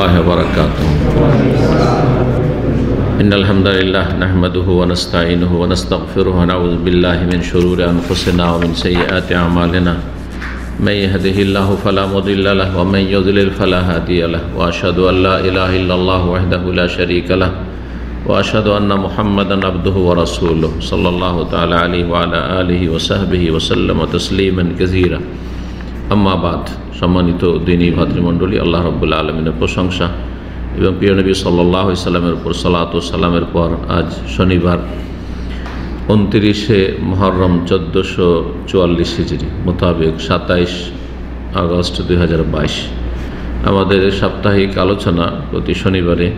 الله وبركاته إن الحمد لله نحمده ونستعينه ونستغفره ونعوذ بالله من شرور أنفسنا ومن سيئات أعمالنا من يهده الله فلا مضل له ومن يضلل فلا هادي له وأشهد أن لا إله إلا الله وحده لا شريك له وأشهد أن محمدا عبده ورسوله صلى الله تعالى عليه وعلى آله وصحبه وسلم تسليما كثيرا আম্মা বাদ সম্মানিত দিনী ভাতৃমণ্ডলী, আল্লাহ রব্বুল্লা আলমিনের প্রশংসা এবং প্রিয় নবী সাল্লাহ সাল্লামের উপর সালাত সালামের পর আজ শনিবার উনতিরিশে মহরম চোদ্দোশো চুয়াল্লিশ হিজড়ি মোতাবেক সাতাইশ আগস্ট দু হাজার বাইশ। আমাদের সাপ্তাহিক আলোচনা প্রতি শনিবারে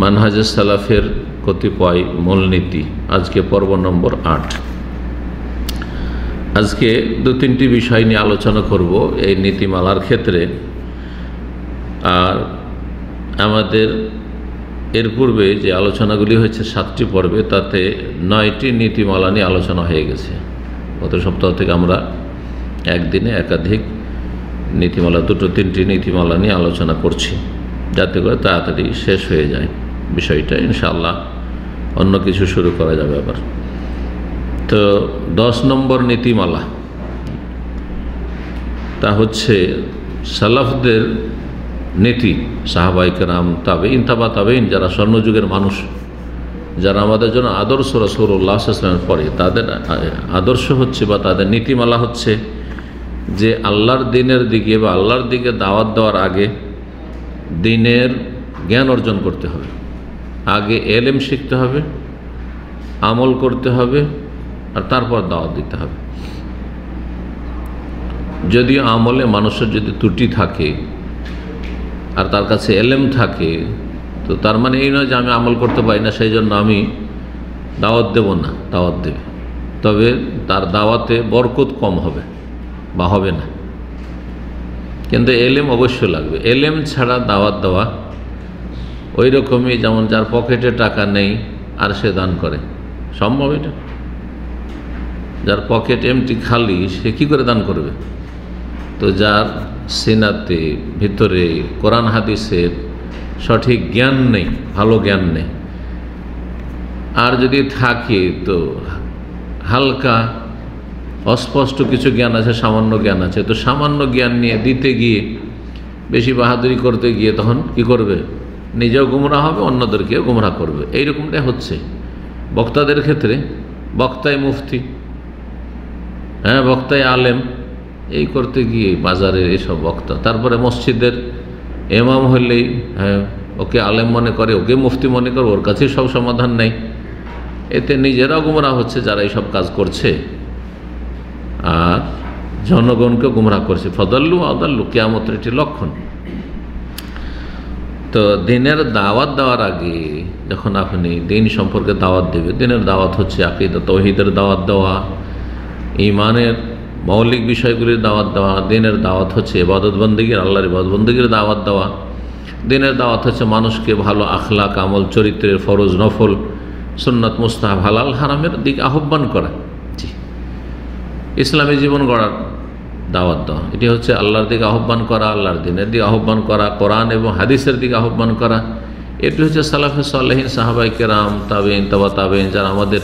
মানহাজে সালাফের কতিপয় মূলনীতি, আজকে পর্ব নম্বর আট। আজকে দু তিনটি বিষয় নিয়ে আলোচনা করব এই নীতিমালার ক্ষেত্রে। আর আমাদের এর পূর্বে যে আলোচনাগুলি হয়েছে সাতটি পর্বে, তাতে নয়টি নীতিমালা নিয়ে আলোচনা হয়ে গেছে। গত সপ্তাহ থেকে আমরা একদিনে একাধিক নীতিমালা, দুটো তিনটি নীতিমালা নিয়ে আলোচনা করছি, যাতে করে তাড়াতাড়ি শেষ হয়ে যায় বিষয়টা। ইনশাল্লাহ অন্য কিছু শুরু করা যাবে আবার। তো দশ নম্বর নীতিমালা, তা হচ্ছে সালাফদের নীতি সাহাবাইকেরাম তাবে ইনতাবা তাবেইন যারা স্বর্ণযুগের মানুষ, যারা আমাদের জন্য আদর্শ রসৌল্লাহ আসলামের পরে, তাদের আদর্শ হচ্ছে বা তাদের নীতিমালা হচ্ছে যে আল্লাহর দিনের দিকে বা আল্লাহর দিকে দাওয়াত দেওয়ার আগে দিনের জ্ঞান অর্জন করতে হবে। আগে এলেম শিখতে হবে, আমল করতে হবে আর তারপর দাওয়াত দিতে হবে। যদি আমলে মানুষের যদি ত্রুটি থাকে আর তার কাছে এলেম থাকে, তো তার মানে এই নয় যে আমি আমল করতে পারি না, সেই জন্য আমি দাওয়াত দেব না, দাওয়াত দেবে। তবে তার দাওয়াতে বরকত কম হবে বা হবে না। কিন্তু এলেম অবশ্যই লাগবে। এলেম ছাড়া দাওয়াত দেওয়া ওই রকমই, যেমন যার পকেটে টাকা নেই আর সে দান করে। সম্ভব এটা? যার পকেট এমটি খালি, সে কি করে দান করবে? তো যার সিনাতে ভিতরে কোরআন হাদিসের সঠিক জ্ঞান নেই, ভালো জ্ঞান নেই, আর যদি থাকে তো হালকা, অস্পষ্ট কিছু জ্ঞান আছে, সামান্য জ্ঞান আছে, তো সামান্য জ্ঞান নিয়ে দিতে গিয়ে, বেশি বাহাদুরি করতে গিয়ে তখন কি করবে? নিজেও গুমরা হবে, অন্যদেরকেও গুমরা করবে। এইরকমটাই হচ্ছে। বক্তাদের ক্ষেত্রে বক্তায় মুফতি। হ্যাঁ বক্তায় আলেম, এই করতে গিয়ে বাজারে এসব বক্তা। তারপরে মসজিদের এমাম হলেই হ্যাঁ ওকে আলেম মনে করে, ওকে মুফতি মনে করে, ওর কাছে সব সমাধান নেই। এতে নিজেরাও গুমরা হচ্ছে যারা এইসব কাজ করছে। আর জনগণকে গুমরা করছে। ফদল্লু আদাল্লু, কেয়ামতের একটি লক্ষণ। তো দিনের দাওয়াত দেওয়ার আগে, যখন আপনি দিন সম্পর্কে দাওয়াত দেবে দিনের দাওয়াত হচ্ছে আকিদা, তৌহিদের দাওয়াত দেওয়া ইমানের মৌলিক বিষয়গুলির দাওয়াত দেওয়া, দিনের দাওয়াত হচ্ছে এবাদত বন্দীগীর, আল্লাহর ইবাদত বন্দীগীর দাওয়াত দেওয়া। দিনের দাওয়াত হচ্ছে মানুষকে ভালো আখলাক, আমল, চরিত্রের ফরজ, নফল, সুন্নত, মুস্তাহাব, হালাল, হারামের দিক আহ্বান করা। জি। ইসলামী জীবন গড়ার দাওয়াত দেওয়া। এটি হচ্ছে আল্লাহর দিকে আহ্বান করা, আল্লাহর দিনের দিকে আহ্বান করা, কোরআন এবং হাদিসের দিকে আহ্বান করা। এটি হচ্ছে সালাফে সাল্লাহিন সাহাবাই কেরাম তাবেন তাবা তাবেন যারা আমাদের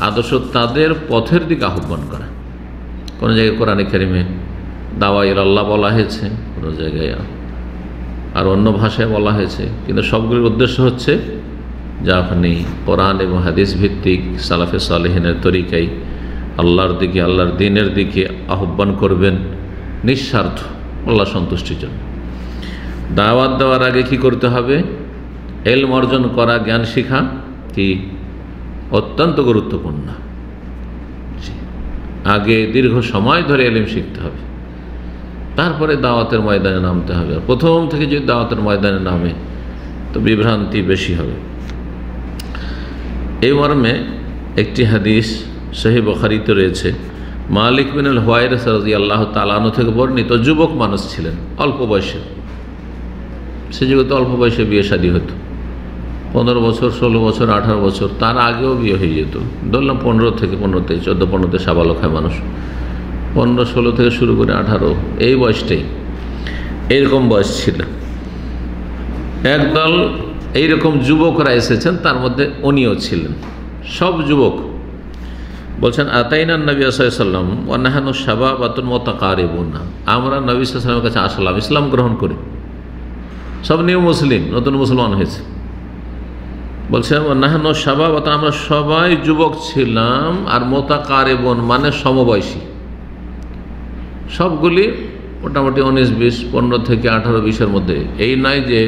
আদর্শ তাদের পথের দিকে আহ্বান করা। কোনো জায়গায় কোরআনে কেরিমে দাওয়াইর আল্লাহ বলা হয়েছে, কোনো জায়গায় আর অন্য ভাষায় বলা হয়েছে। কিন্তু সবগুলির উদ্দেশ্য হচ্ছে যা আপনি কোরআন এবং হাদিস ভিত্তিক সালাফে সালেহিনের তরিকাই আল্লাহর দিকে, আল্লাহর দিনের দিকে আহ্বান করবেন নিঃস্বার্থ, আল্লাহ সন্তুষ্টির জন্য। দাওয়াত দেওয়ার আগে কি করতে হবে? এলম অর্জন করা, জ্ঞান শিখা কি অত্যন্ত গুরুত্বপূর্ণ। আগে দীর্ঘ সময় ধরে এলিম শিখতে হবে। তারপরে দাওয়াতের ময়দানে নামতে হবে। প্রথম থেকে যদি দাওয়াতের ময়দানে নামে, তো বিভ্রান্তি বেশি হবে। এই মর্মে একটি হাদিস সহি বখারিতে রয়েছে, মালিক বিনুল হোয়াইর সরজি আল্লাহ তালানো থেকে বর্ণিত, যুবক মানুষ ছিলেন, অল্প বয়সে। সে যুগে তো অল্প বয়সে বিয়ে শাদী হতো। পনেরো বছর, ষোলো বছর, আঠারো বছর, তার আগেও বিয়ে হয়ে যেত। ধরলাম পনেরো থেকে পনেরোতে চোদ্দ পনেরোতে সাবালক হয় মানুষ। পনেরো, ষোলো থেকে শুরু করে আঠারো, এই বয়সটাই। এইরকম বয়স ছিল। একদল এইরকম যুবকরা এসেছেন, তার মধ্যে উনিও ছিলেন। সব যুবক। বলছেন, আতাইনা নবী সাল্লাম ওয়ানাহানু সাবাবাতুন বোনা আমরা নবী সাল্লামের কাছে আসলাম, ইসলাম গ্রহণ করি। সব নিউ মুসলিম, নতুন মুসলমান হয়েছে। বলছে নাহানো সাবাবাত আমরা সবাই যুবক ছিলাম আর মোতাকারেবন মানে সমবয়সী। সবগুলি মোটামুটি উনিশ, বিশ, পনেরো থেকে আঠারো, বিশের মধ্যে। এই নয় যে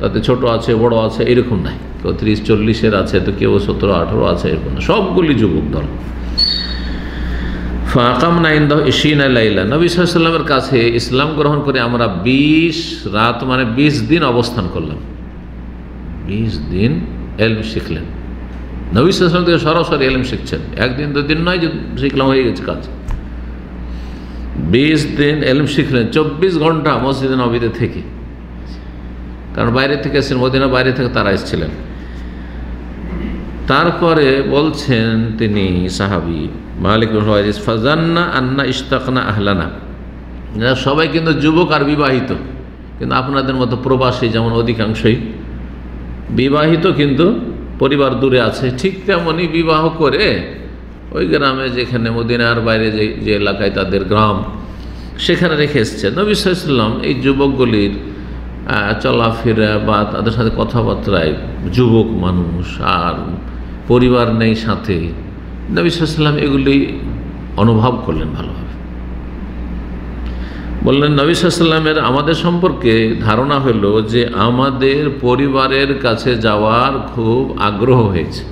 তাতে ছোট আছে, বড় আছে, এরকম নাই। কেউ ত্রিশ, চল্লিশের আছে, তো কেউ সতেরো, আঠারো আছে, এরকম না। সবগুলি যুবক দল। ফাকাম নাইন দহ ইসিন লাইলা। নবী সাল্লামের কাছে ইসলাম গ্রহণ করে আমরা বিশ রাত মানে বিশ দিন অবস্থান করলাম। বিশ দিন এলম শিখলেন। নবী সাল্লাম থেকে সরাসরি এলম শিখছেন। একদিন, দুদিন নয় যে শিখলাম, হয়ে গেছে কাজ। বিশ দিন এলম শিখলেন, চব্বিশ ঘণ্টা মসজিদে নবীতে থেকে। কারণ বাইরে থেকে এসেছেন, মদিনা বাইরে থেকে তারা এসেছিলেন। তারপরে বলছেন তিনি, সাহাবি, মালিক ফাজান্না আন্না ইস্তাকনা আহলানা। সবাই কিন্তু যুবক আর বিবাহিত। কিন্তু আপনাদের মতো প্রবাসী যেমন অধিকাংশই বিবাহিত কিন্তু পরিবার দূরে আছে। ঠিক তেমনই বিবাহ করে ওই গ্রামে যেখানে মদিনার বাইরে যে যে এলাকায় তাদের গ্রাম, সেখানে রেখে এসছে। নবী সাল্লাম এই যুবকগুলির চলাফেরা বা তাদের সাথে কথাবার্তায় যুবক মানুষ আর পরিবার নেই সাথে। নবী সাল্লাম এগুলি অনুভব করলেন ভালোভাবে। বললেন, নবী সাল্লামের আমাদের সম্পর্কে ধারণা হলো যে আমাদের পরিবারের কাছে যাওয়ার খুব আগ্রহ হয়েছে।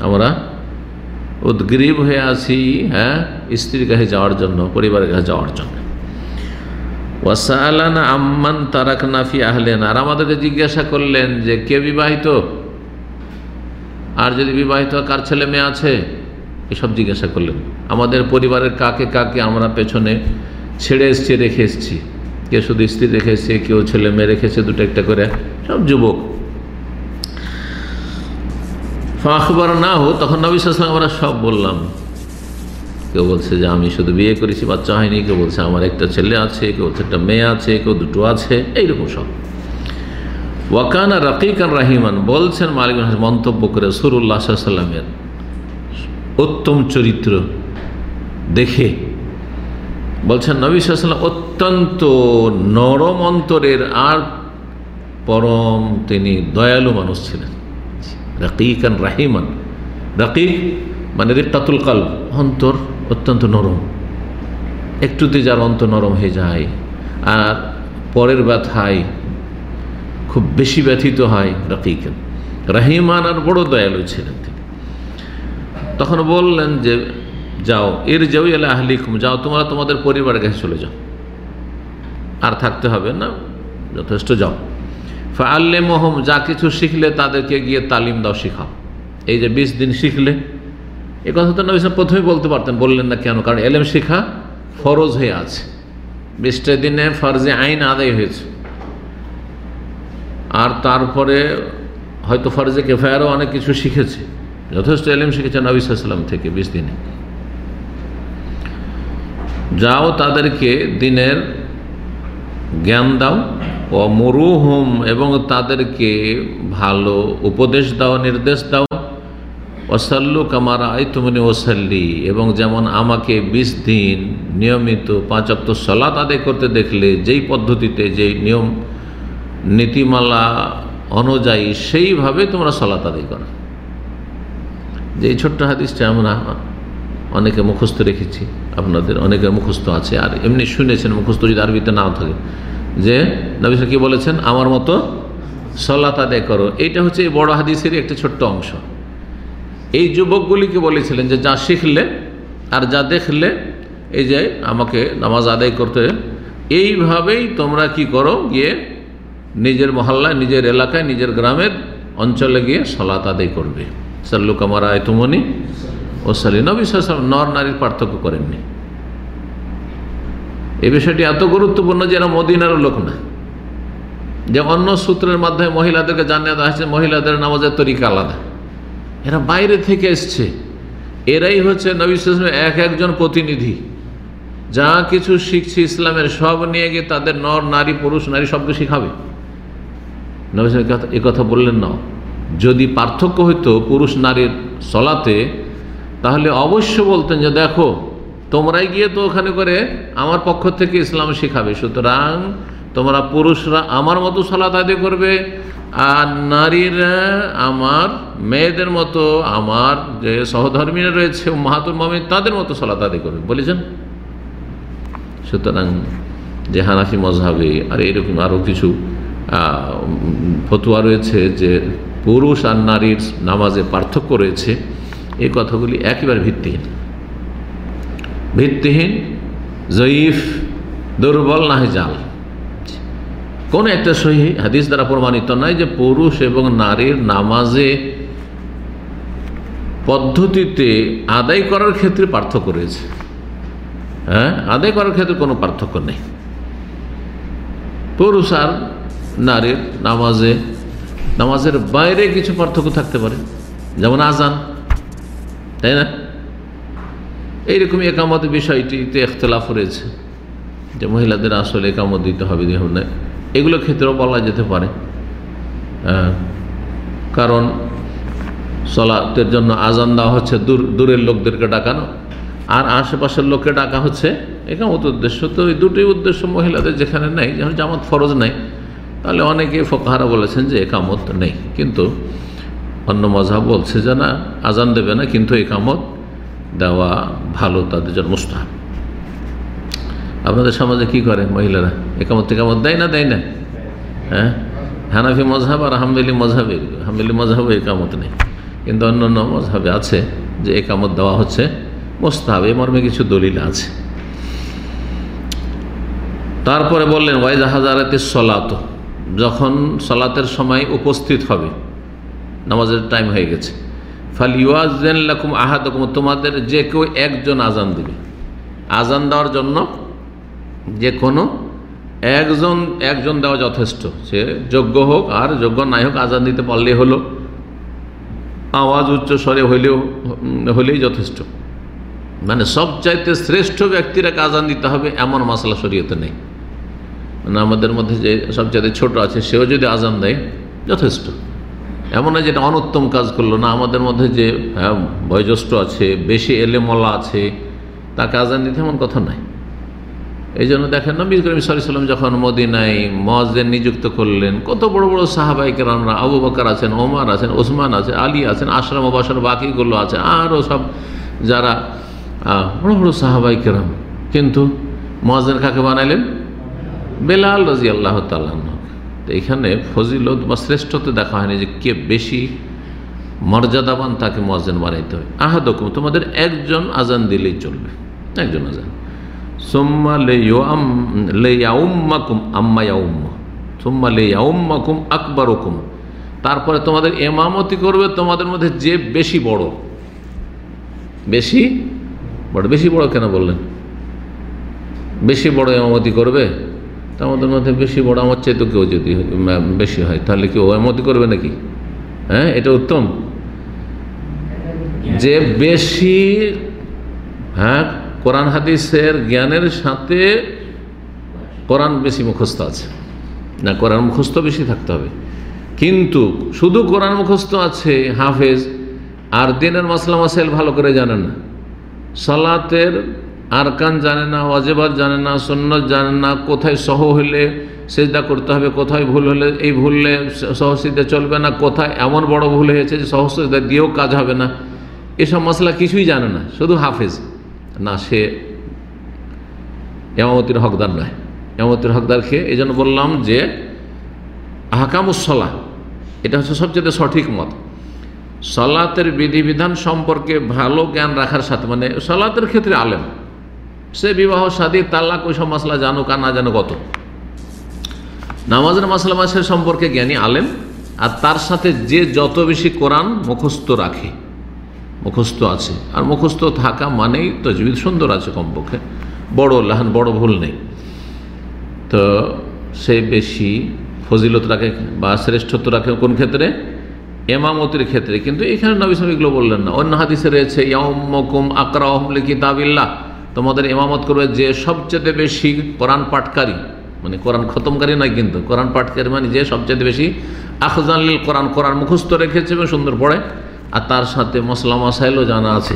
আমরা উদ্গ্রীব হয়ে আছি হ্যাঁ স্ত্রীর কাছে যাওয়ার জন্য, পরিবারের কাছে যাওয়ার জন্য। ওয়াসালানা আম্মান তারাক নাফি আহলেন। আর আমাদেরকে জিজ্ঞাসা করলেন যে, কে বিবাহিত? আর যদি বিবাহিত, কার ছেলে মেয়ে আছে? এসব জিজ্ঞাসা করলেন। আমাদের পরিবারের কাকে কাকে আমরা পেছনে ছেড়ে এসছি, রেখে এসছি। কেউ শুধু স্ত্রী রেখে এসছে, কেউ ছেলে মেয়ে রেখেছে দুটো একটা করে। সব যুবক। আখবর না হো তখন নবী সালাম আমরা সব বললাম। কেউ বলছে যে, আমি শুধু বিয়ে করেছি, বাচ্চা হয়নি। কেউ বলছে, আমার একটা ছেলে আছে, কেউ বলছে, একটা মেয়ে আছে, কেউ দুটো আছে। এইরকম সব। ওয়াকান আর ওয়াকানা রকিকান রাহিমান, বলছেন মালিক মন্তব্য করে সুরুল্লাহ সাল্লামের উত্তম চরিত্র দেখে বলছেন, নবী সাল্লাম অত্যন্ত নরম অন্তরের আর পরম তিনি দয়ালু মানুষ ছিলেন। রকিকান রাহিমান। রকিক মানে রিক্তাতুল কাল অন্তর অত্যন্ত নরম। একটুতে যার অন্তর নরম হয়ে যায় আর পরের ব্যথায় খুব বেশি ব্যথিত হয় রকিকান। রাহিমান আর বড় দয়ালু ছিলেন তিনি। তখন বললেন যে যাও এর যাও এলা আহলিকুম, যাও, তোমরা তোমাদের পরিবারের কাছে চলে যাও। আর থাকতে হবে না, যথেষ্ট যাও। ফাল্লে মোহম যা কিছু শিখলে তাদেরকে গিয়ে তালিম দাও, শিখাও। এই যে বিশ দিন শিখলে, এ কথা তো নবী প্রথমেই বলতে পারতেন, বললেন না কেন? কারণ এলেম শিখা ফরজ হয়ে আছে। বিশটা দিনে ফরজে আইন আদায় হয়েছে। আর তারপরে হয়তো ফরজে কেফায়ারও অনেক কিছু শিখেছে। যথেষ্ট এলেম শিখেছে নবী সাল্লাম থেকে বিশ দিনে। যাও তাদেরকে দিনের জ্ঞান দাও, ও মরুহুম, এবং তাদেরকে ভালো উপদেশ দাও, নির্দেশ দাও। ওসাল্লু কামারা আই তুমনি ওসাল্লি এবং যেমন আমাকে বিশ দিন নিয়মিত পাঁচ অক্ত সলাত আদায় করতে দেখলে, যেই পদ্ধতিতে, যেই নিয়ম, নীতিমালা অনুযায়ী সেইভাবে তোমরা সলাত আদায় করো। যে ছোট্ট হাদিসটা আমরা অনেকে মুখস্থ রেখেছি, আপনাদের অনেকে মুখস্থ আছে, আর এমনি শুনেছেন মুখস্থ যদি আরবিতে নাও থাকে। যে নবী কি বলেছেন? আমার মতো সলাত আদায় করো। এইটা হচ্ছে এই বড় হাদিসেরই একটা ছোট্ট অংশ। এই যুবকগুলিকে বলেছিলেন যে, যা শিখলে আর যা দেখলে, এই যে আমাকে নামাজ আদায় করতে এইভাবেই তোমরা কি করো? গিয়ে নিজের মহল্লায়, নিজের এলাকায়, নিজের গ্রামের অঞ্চলে গিয়ে সলাত আদায় করবে। সাল্লু কামারা তুমনি ও সালি নবী নর নারীর পার্থক্য করেননি। এই বিষয়টি এত গুরুত্বপূর্ণ যে এরা মদিনারও লোক না। যে অন্য সূত্রের মাধ্যমে মহিলাদেরকে জানিয়ে দেওয়া হয়েছে মহিলাদের নামাজের তরিকা আলাদা। এরা বাইরে থেকে এসছে। এরাই হচ্ছে নবী এক একজন প্রতিনিধি। যা কিছু শিখছে ইসলামের, সব নিয়ে গিয়ে তাদের নর, নারী, পুরুষ, নারী সবকে শিখাবে। নবী এ কথা বললেন না যদি পার্থক্য হইতো পুরুষ নারীর সলাতে তাহলে অবশ্য বলতেন যে দেখো, তোমরাই গিয়ে তো ওখানে করে আমার পক্ষ থেকে ইসলাম শেখাবে। সুতরাং তোমরা পুরুষরা আমার মতো সলাত আদায় করবে আর নারীরা আমার, মেয়েদের মতো আমার যে সহধর্মীরা রয়েছে মাহাতুর মামিন তাদের মতো সলাত আদায় করবে। বলেছেন? সুতরাং যে হানাফি মজহাবে আর এরকম আরও কিছু ফতুয়া রয়েছে যে পুরুষ আর নারীর নামাজে পার্থক্য রয়েছে। এই কথাগুলি একেবারে ভিত্তিহীন। ভিত্তিহীন, জয়ীফ, দুর্বল না জাল। কোন একটা সহি হাদিস দ্বারা প্রমাণিত নয় যে পুরুষ এবং নারীর নামাজে পদ্ধতিতে আদায় করার ক্ষেত্রে পার্থক্য রয়েছে। হ্যাঁ? আদায় করার ক্ষেত্রে কোনো পার্থক্য নেই। পুরুষ আর নারীর নামাজে, নামাজের বাইরে কিছু পার্থক্য থাকতে পারে। যেমন আজান। তাই না? এইরকমই একামত বিষয়টিতে এখতলাফ রয়েছে, যে মহিলাদের আসলে একামত দিতে হবে যেমন না। এগুলো ক্ষেত্রেও বলা যেতে পারে। কারণ সলাতের জন্য আজান দেওয়া হচ্ছে, দূর, দূরের লোকদেরকে ডাকানো, আর আশেপাশের লোককে ডাকা হচ্ছে একামত উদ্দেশ্য। তো এই দুটি উদ্দেশ্য মহিলাদের যেখানে নেই, যেমন জামাত ফরজ নেই, তাহলে অনেকে ফোকাহারা বলেছেন যে একামত নেই। কিন্তু অন্য মজাব বলছে যে না, আজান দেবে না, কিন্তু একামত দেওয়া ভালো, তাদের জন্য মুস্তাহাব। আপনাদের সমাজে কি করে মহিলারা? একামত টেকামত দেয় না দেয় না? হ্যাঁ? হানাফি মজহাব আর হামবেলি মজহাবে হামবেলি মজহাবে একামত নেই। কিন্তু অন্য অন্য মজহাবে আছে যে একামত দেওয়া হচ্ছে মোস্তাহাব। এ মর্মে কিছু দলিল আছে। তারপরে বললেন, ওয়াইজ সলাত। যখন সলাতের সময় উপস্থিত হবে নামাজের টাইম হয়ে গেছে। ফাল ইউয়াজেন লাকুম আহাদকুম, তোমাদের যে কেউ একজন আজান দিবে। আজান দেওয়ার জন্য যে কোনো একজন একজন দেওয়া যথেষ্ট। সে যোগ্য হোক আর যোগ্য নাই হোক আজান দিতে পারলেই হলো। আওয়াজ উচ্চ স্বরে হইলেও, হলেই যথেষ্ট। মানে সবচাইতে শ্রেষ্ঠ ব্যক্তিরাকে আজান দিতে হবে, এমন মশলা শরীয়তে নেই। মানে আমাদের মধ্যে যে সবচাইতে ছোট আছে, সেও যদি আজান দেয়, যথেষ্ট। এমন নয় যেটা অনুত্তম কাজ করল, না, আমাদের মধ্যে যে হ্যাঁ বয়োজ্যেষ্ঠ আছে, বেশি এলেমলা আছে, তাকে আজান দিতে এমন কথা নাই। এই জন্য দেখেন নবী করিম সাল্লাম যখন মদিনায় মজদের নিযুক্ত করলেন, কত বড় বড় সাহাবাই কেরামরা, আবু বকার আছেন, ওমার আছেন, ওসমান আছে আলী আছেন আশরাম বাসার বাকিগুলো আছে আরও সব যারা বড় বড় সাহাবাই কেরাম। কিন্তু মজদের কাকে বানাইলেন? বেলাল রাজি আল্লাহ তাল্লাহ এখানে ফজিলত বা শ্রেষ্ঠতে দেখা হয়নি যে কে বেশি মর্যাদাবান তাকে মজেন বানাইতে হয়। আহাদকুম, তোমাদের একজন আজান দিলেই চলবে। একজন আজান। সোম্মা লেয়াউম্মাকুম আম্মা ইয়াউম্মা। সোম্মা লেয়াউম্মাকুম আকবর হুকুম তারপরে তোমাদের এমামতি করবে তোমাদের মধ্যে যে বেশি বড়। বেশি বড়। বেশি বড় কেন বললেন? বেশি বড় এমামতি করবে? তা আমাদের মধ্যে বেশি বড়, আমার চাইতে কেউ যদি বেশি হয়, তাহলে কি ও এমতি করবে নাকি? হ্যাঁ এটা উত্তম। যে বেশি হ্যাঁ কোরআন হাদিসের জ্ঞানের সাথে কোরআন বেশি মুখস্থ আছে। না, কোরআন মুখস্থ বেশি থাকতে হবে। কিন্তু শুধু কোরআন মুখস্থ আছে, হাফেজ, আর দিনের মাসলা মাসাইল ভালো করে জানে না। সালাতের আরকান জানে না অজেবাদ জানে না সন্ন্যত জানে না, কোথায় সহ হইলে সেজদা করতে হবে, কোথায় ভুল হলে এই ভুললে সহসিদে চলবে না, কোথায় এমন বড় ভুল হয়েছে যে সহসিদা দিয়েও কাজ হবে না। এসব মশলা কিছুই জানে না, শুধু হাফেজ। না, সে এমামতির হকদার নয়। এমামতির হকদার খেয়ে এই জন্য বললাম যে আহকামুসলা এটা হচ্ছে সবচেয়ে সঠিক মত। সলাতের বিধিবিধান সম্পর্কে ভালো জ্ঞান রাখার সাথে মানে সলাতের ক্ষেত্রে আলেম। সে বিবাহ, সাদী তাল্লাক ওই সব মশলা জানুক আর না জানো কত? নামাজের মশলা মাসের সম্পর্কে জ্ঞানী আলেম, আর তার সাথে যে যত বেশি কোরআন মুখস্থ রাখে, মুখস্থ আছে, আর মুখস্থ থাকা মানেই তজবিদ সুন্দর আছে কমপক্ষে, বড় লাহান, বড় ভুল নেই। তো সে বেশি ফজিলত রাখে বা শ্রেষ্ঠত্ব রাখে কোন ক্ষেত্রে? এমামতির ক্ষেত্রে। কিন্তু এখানে নবী সাহেব বললেন না। অন্য হাদিসে রয়েছে ইয়ামকুম আকরাহমলে কিতাবিল্লাহ তোমাদের এমামত করবে যে সবচেয়ে বেশি কোরআন পাঠকারী মানে কোরআন খতমকারী নয় কিন্তু, কোরআন পাঠকারী মানে যে সবচেয়ে বেশি আখজানলিল কোরআন কোরআন মুখস্থ রেখেছে এবং সুন্দর পড়ে। আর তার সাথে মশলা মশাইলও জানা আছে।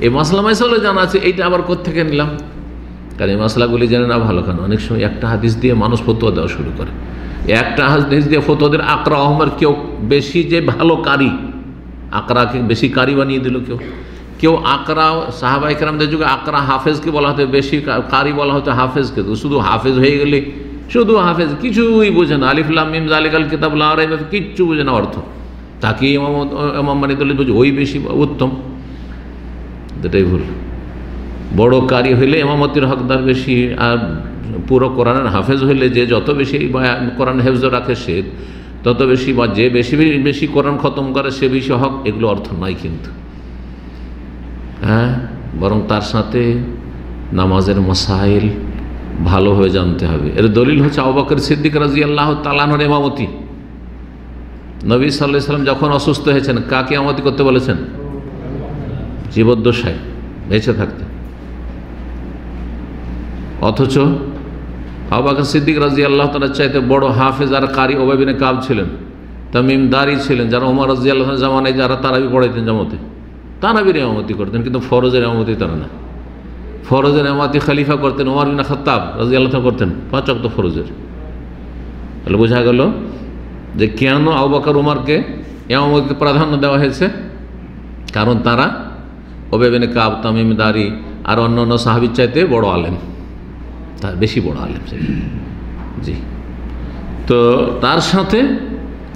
এই মশলা মশাইলও জানা আছে, এইটা আবার কোথেকে নিলাম? কারণ এই মশলাগুলি জেনে না ভালো কেন? অনেক সময় একটা হাদিস দিয়ে মানুষ ফতুয়া দেওয়া শুরু করে। একটা হাদিস দিয়ে ফতুয়াদের আকরা আহমের কেউ বেশি যে ভালো কারি, আকরাকে বেশি কারি বানিয়ে দিল কেউ। কেউ আকরা সাহাবা ইকরামদের যুগে আকরা হাফেজকে বলা হতো, বেশি কারি বলা হতো হাফেজকে। তো শুধু হাফেজ হয়ে গেলে, শুধু হাফেজ, কিছুই বোঝে না। আলিফুল্লাহ মিম জালিকাল কিতাব লারাই কিচ্ছু বোঝে না অর্থ। তাকে ইমাম মানি বুঝে, ওই বেশি উত্তম। এটাই ভুল। বড় কারি হইলে ইমামতির হকদার বেশি, আর পুরো কোরআনের হাফেজ হইলে যে যত বেশি কোরআন হেফজ রাখে সে, তত বেশি বা যে বেশি বেশি কোরআন খতম করে সে বেশি হক, এগুলো অর্থ নয় কিন্তু। হ্যাঁ? বরং তার সাথে নামাজের মসাইল ভালোভাবে জানতে হবে। এর দলিল হচ্ছে আবাকর সিদ্দিক রাজি আল্লাহ তালানোর এমামতি নবী সাল্লাহ সাল্লাম যখন অসুস্থ হয়েছেন, কাকে আমতি করতে বলেছেন? জীবদ্দশায়, বেঁচে থাকতে। অথচ আবাকর সিদ্দিক রাজি আল্লাহ তালার চাইতে বড় হাফেজ আর কারি ওবাবিনে কাব ছিলেন। তামিম দারি ছিলেন, যারা ওমর রাজি আল্লাহ জামানায় যারা তারাবি পড়াইতেন জামাতে। তারাবির এমামতি করতেন, কিন্তু ফরজের এমামতি তারা না। ফরজের এমামতি খালিফা করতেন ওমর বিনা খত্তাব রাজি আল্লাহ করতেন, পাঁচ অক্ত ফরজের। তাহলে বোঝা গেল যে কেন আবাকর উমারকে এমামতিতে প্রাধান্য দেওয়া হয়েছে? কারণ তারা ওবেবেনে কাব, তামিম দারি আর অন্য অন্য সাহাবির চাইতে বড় আলেম। তার বেশি বড় আলেম জি। তো তার সাথে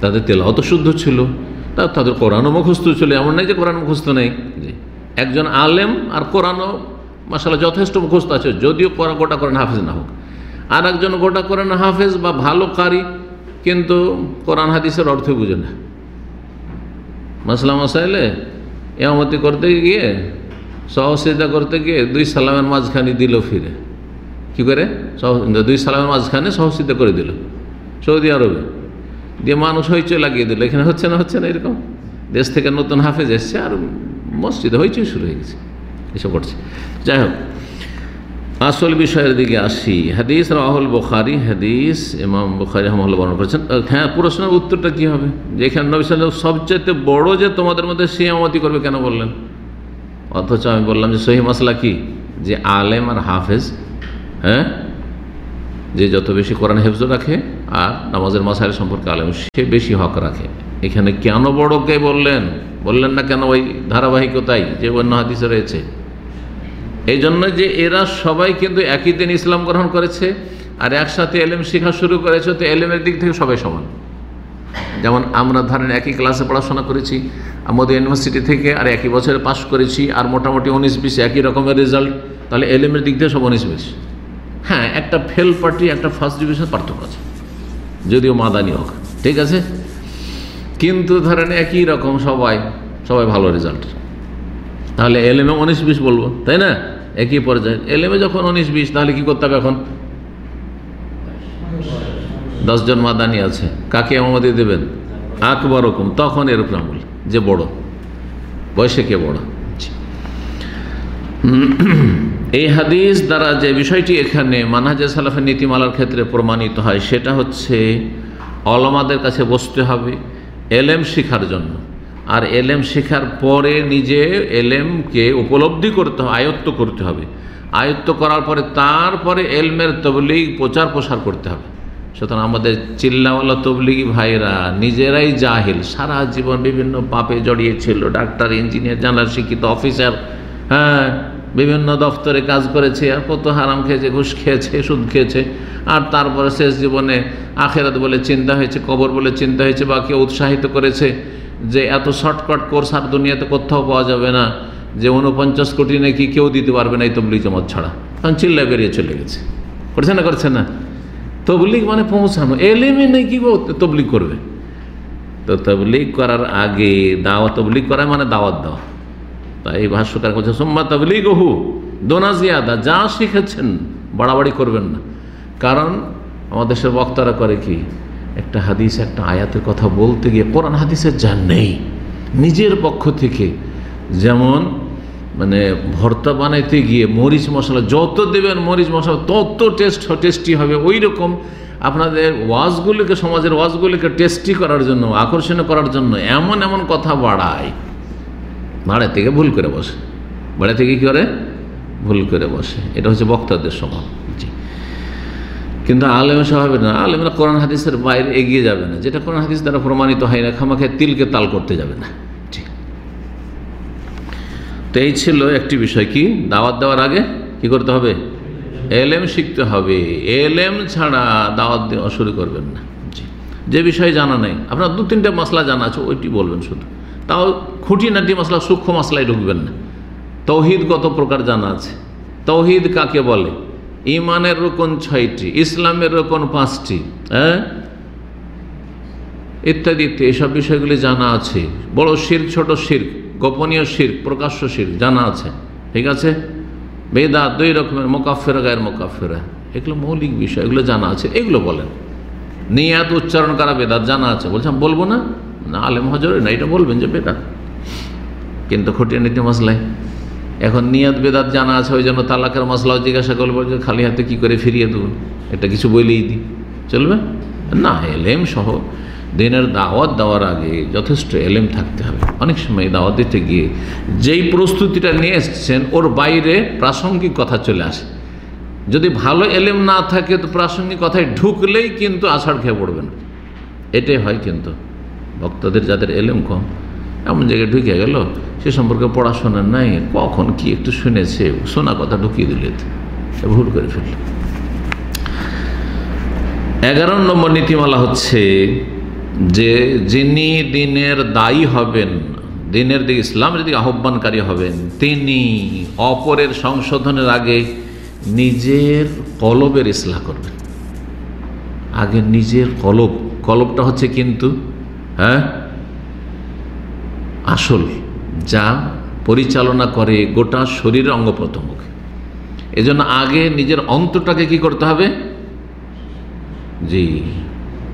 তাদের তেলাও তো শুদ্ধ ছিল। তা তাদের কোরআনও মুখস্থ ছিল, এমন নাই যে কোরআন মুখস্থ নেই। একজন আলেম আর কোরআনও মাসালা যথেষ্ট মুখস্থ আছে, যদিও গোটা করেন হাফেজ না হোক। আর একজন গোটা করেন হাফেজ বা ভালো কারি কিন্তু কোরআন হাদিসের অর্থ বুঝে না। মাসলা মশাইলে এমতি করতে গিয়ে সহসিদা করতে গিয়ে দুই সালামের মাঝখানে দিল ফিরে। কি করে? দুই সালামের মাঝখানে সহসিদা করে দিল। সৌদি আরবে। দিয়ে মানুষ হইচই লাগিয়ে দিল। এখানে হচ্ছে না হচ্ছে না, এরকম। দেশ থেকে নতুন হাফেজ এসছে আর মসজিদে হইচই শুরু হয়ে গেছে। এসব করছে। যাই হোক, আসল বিষয়ের দিকে আসি। হাদিস রাহুল বুখারি, হাদিস ইমাম বুখারি রহমল্লা বর্ণনা করেছেন। হ্যাঁ প্রশ্নের উত্তরটা কী হবে? যেখানে নবী সাল্লাম সবচেয়ে বড় যে তোমাদের মধ্যে সিয়ামতি করবে কেন বললেন? অথচ আমি বললাম যে সহি মশলা কি? যে আলেম আর হাফেজ হ্যাঁ? যে যত বেশি কোরআন হেফজ রাখে আর নামাজের মাসাইল সম্পর্কে আলেম, সে বেশি হক রাখে। এখানে কেন বড়কে বললেন? বললেন না কেন ওই ধারাবাহিকতাই যে অন্য হাদিসে রয়েছে? এই জন্য যে এরা সবাই কিন্তু একই দিন ইসলাম গ্রহণ করেছে আর একসাথে এলেম শেখা শুরু করেছে, তো এলেমের দিক থেকে সবাই সমান। যেমন আমরা ধরেন একই ক্লাসে পড়াশোনা করেছি, আমাদের ইউনিভার্সিটি থেকে আর একই বছরে পাশ করেছি, আর মোটামুটি উনিশ বিশ একই রকমের রেজাল্ট, তাহলে এলেমের দিক থেকে সব উনিশ বিশ। হ্যাঁ একটা ফেল পার্টি একটা ফার্স্ট ডিভিশন পার্থক্য আছে। যদিও মাদানি হোক, ঠিক আছে? কিন্তু ধরেন একই রকম সবাই সবাই ভালো রেজাল্ট তাহলে এলেমে উনিশ বিশ বলব, তাই না? একই পর্যায়ে। এলেমে যখন উনিশ বিশ, তাহলে কি করতে হবে এখন? দশজন মাদানি আছে। কাকে আমাদের দেবেন? আকবর রকম তখন এরকম আমল, যে বড়। বয়সে কে বড়? এই হাদিস দ্বারা যে বিষয়টি এখানে মানহাজে সালাফের নীতিমালার ক্ষেত্রে প্রমাণিত হয়, সেটা হচ্ছে অলমাদের কাছে বসতে হবে এলেম শিখার জন্য। আর এলেম শেখার পরে নিজে এলেমকে উপলব্ধি করতে হবে, আয়ত্ত করতে হবে। আয়ত্ত করার পরে তারপরে এলমের তবলিগ প্রচার প্রসার করতে হবে। সুতরাং আমাদের চিল্লাওয়ালা তবলিগি ভাইরা নিজেরাই জাহিল। সারা জীবন বিভিন্ন পাপে জড়িয়েছিল ডাক্তার, ইঞ্জিনিয়ার জানার শিক্ষিত, অফিসার হ্যাঁ বিভিন্ন দফতরে কাজ করেছে, আর কত হারাম খেয়েছে, ঘুষ খেয়েছে, সুদ খেয়েছে। আর তারপরে শেষ জীবনে আখেরাত বলে চিন্তা হয়েছে, কবর বলে চিন্তা হয়েছে, বা কেউ উৎসাহিত করেছে যে এত শর্টকাট কোর্স আর দুনিয়াতে কোথাও পাওয়া যাবে না, যে উনপঞ্চাশ কোটি নাকি কেউ দিতে পারবে না এই তবলিগ জমাত ছাড়া। কারণ চিল্লা বেরিয়ে চলে গেছে। করছে না করছে না? তবলিগ মানে পৌঁছানো। এলেমে নেই কি তবলিগ করবে? তো তবলিগ করার আগে দাওয়া, তবলিগ করা মানে দাওয়াত দেওয়া। তাই এই ভাষ্যকার বলছে, সোম্মা তবলিগ হু দোনা জিয়াদা, যা শিখেছেন, বাড়াবাড়ি করবেন না। কারণ আমাদের দেশের বক্তারা করে কি, একটা হাদিস, একটা আয়াতের কথা বলতে গিয়ে কোরআন হাদিসের যা নেই, নিজের পক্ষ থেকে। যেমন মানে ভর্তা বানাইতে গিয়ে মরিচ মশলা যত দেবেন, মরিচ মশলা তত টেস্ট টেস্টি হবে ওই রকম আপনাদের ওয়াজগুলিকে, সমাজের ওয়াজগুলিকে টেস্টি করার জন্য, আকর্ষণীয় করার জন্য এমন এমন কথা বাড়ায়। বাড়া থেকে ভুল করে বসে। বাড়া থেকে কী করে? ভুল করে বসে। এটা হচ্ছে বক্তাদের স্বভাব। জি। কিন্তু আলেমের স্বভাবে না, আলেমরা কোরআন হাদিসের বাইরে এগিয়ে যাবে না। যেটা কোরআন হাদিস দ্বারা প্রমাণিত হয় না, খামাখে তিলকে তাল করতে যাবে না। জি। তো এই ছিল একটি বিষয় কি? দাওয়াত দেওয়ার আগে কি করতে হবে? এলেম শিখতে হবে। এলেম ছাড়া দাওয়াত দেওয়া শুরু করবেন না। জি। যে বিষয়ে জানা নেই, আপনার দু তিনটে মশলা জানা আছে, ওইটি বলবেন শুধু। তাও খুঁটিনাটি মশলা, সূক্ষ্ম মশলায় ঢুকবেন না। তৌহিদ কত প্রকার জানা আছে? তৌহিদ কাকে বলে? ইমানের রোকন ছয়টি, ইসলামের রোকন পাঁচটি হ্যাঁ? ইত্যাদি এইসব বিষয়গুলি জানা আছে। বড় শির ছোট শির গোপনীয় শির প্রকাশ্য শির জানা আছে। ঠিক আছে? বেদা দুই রকমের, মোকাফেরা, গায়ের মোকাফেরা। এগুলো মৌলিক বিষয়, এগুলো জানা আছে, এগুলো বলেন। নিয়াত উচ্চারণ করা বেদাত জানা আছে। বলছেন বলব না? না, আলেম হজরে না, এটা বলবেন যে বেদাত। কিন্তু খুঁটিয়ে নিতে মশলায় এখন নিয়াত বেদাত জানা আছে, ওই জন্য তালাকের মশলাও জিজ্ঞাসা করব যে খালি হাতে কী করে ফিরিয়ে দেবো? এটা কিছু বলেই দিই। চলবে? না, এলেম সহ দিনের দাওয়াত দেওয়ার আগে যথেষ্ট এলেম থাকতে হবে। অনেক সময় দাওয়াত দিতে গিয়ে যেই প্রস্তুতিটা নিয়ে এসছেন, ওর বাইরে প্রাসঙ্গিক কথা চলে আসে। যদি ভালো এলেম না থাকে, তো প্রাসঙ্গিক কথায় ঢুকলেই কিন্তু আষাঢ় খেয়ে পড়বে না। এটাই হয় কিন্তু। ভক্তদের যাদের এলেম কম এমন জায়গায় ঢুকে গেল, সে সম্পর্কে পড়াশোনা নাই, কখন কি একটু শুনেছে শোনা কথা ঢুকিয়ে দিলে ভুল করে ফেলল। এগারো নম্বর নীতিমালা হচ্ছে যে যিনি দিনের দায়ী হবেন, দিনের দিকে ইসলামের দিকে আহ্বানকারী হবেন, তিনি অপরের সংশোধনের আগে নিজের কলবের ইসলাহ করবেন। আগে নিজের কলব, কলবটা হচ্ছে কিন্তু হ্যাঁ? আসল যা পরিচালনা করে গোটা শরীরের অঙ্গ প্রত্যঙ্গকে। এজন্য আগে নিজের অন্তটাকে কি করতে হবে? জি,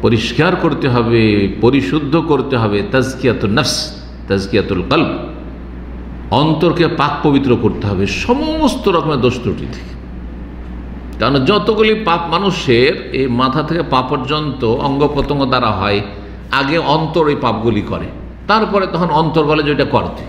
পরিষ্কার করতে হবে, পরিশুদ্ধ করতে হবে তাজকিয়াতুল নফস, তাজকিয়াতুল কল্প অন্তরকে পাক পবিত্র করতে হবে, সমস্ত রকমের দোষ ত্রুটি থেকে। কারণ যতগুলি পাপ মানুষের এই মাথা থেকে পা পর্যন্ত অঙ্গ প্রত্যঙ্গ দ্বারা হয় আগে অন্তর ওই পাপগুলি করে। তারপরে তখন অন্তর বলে যে ওইটা করতে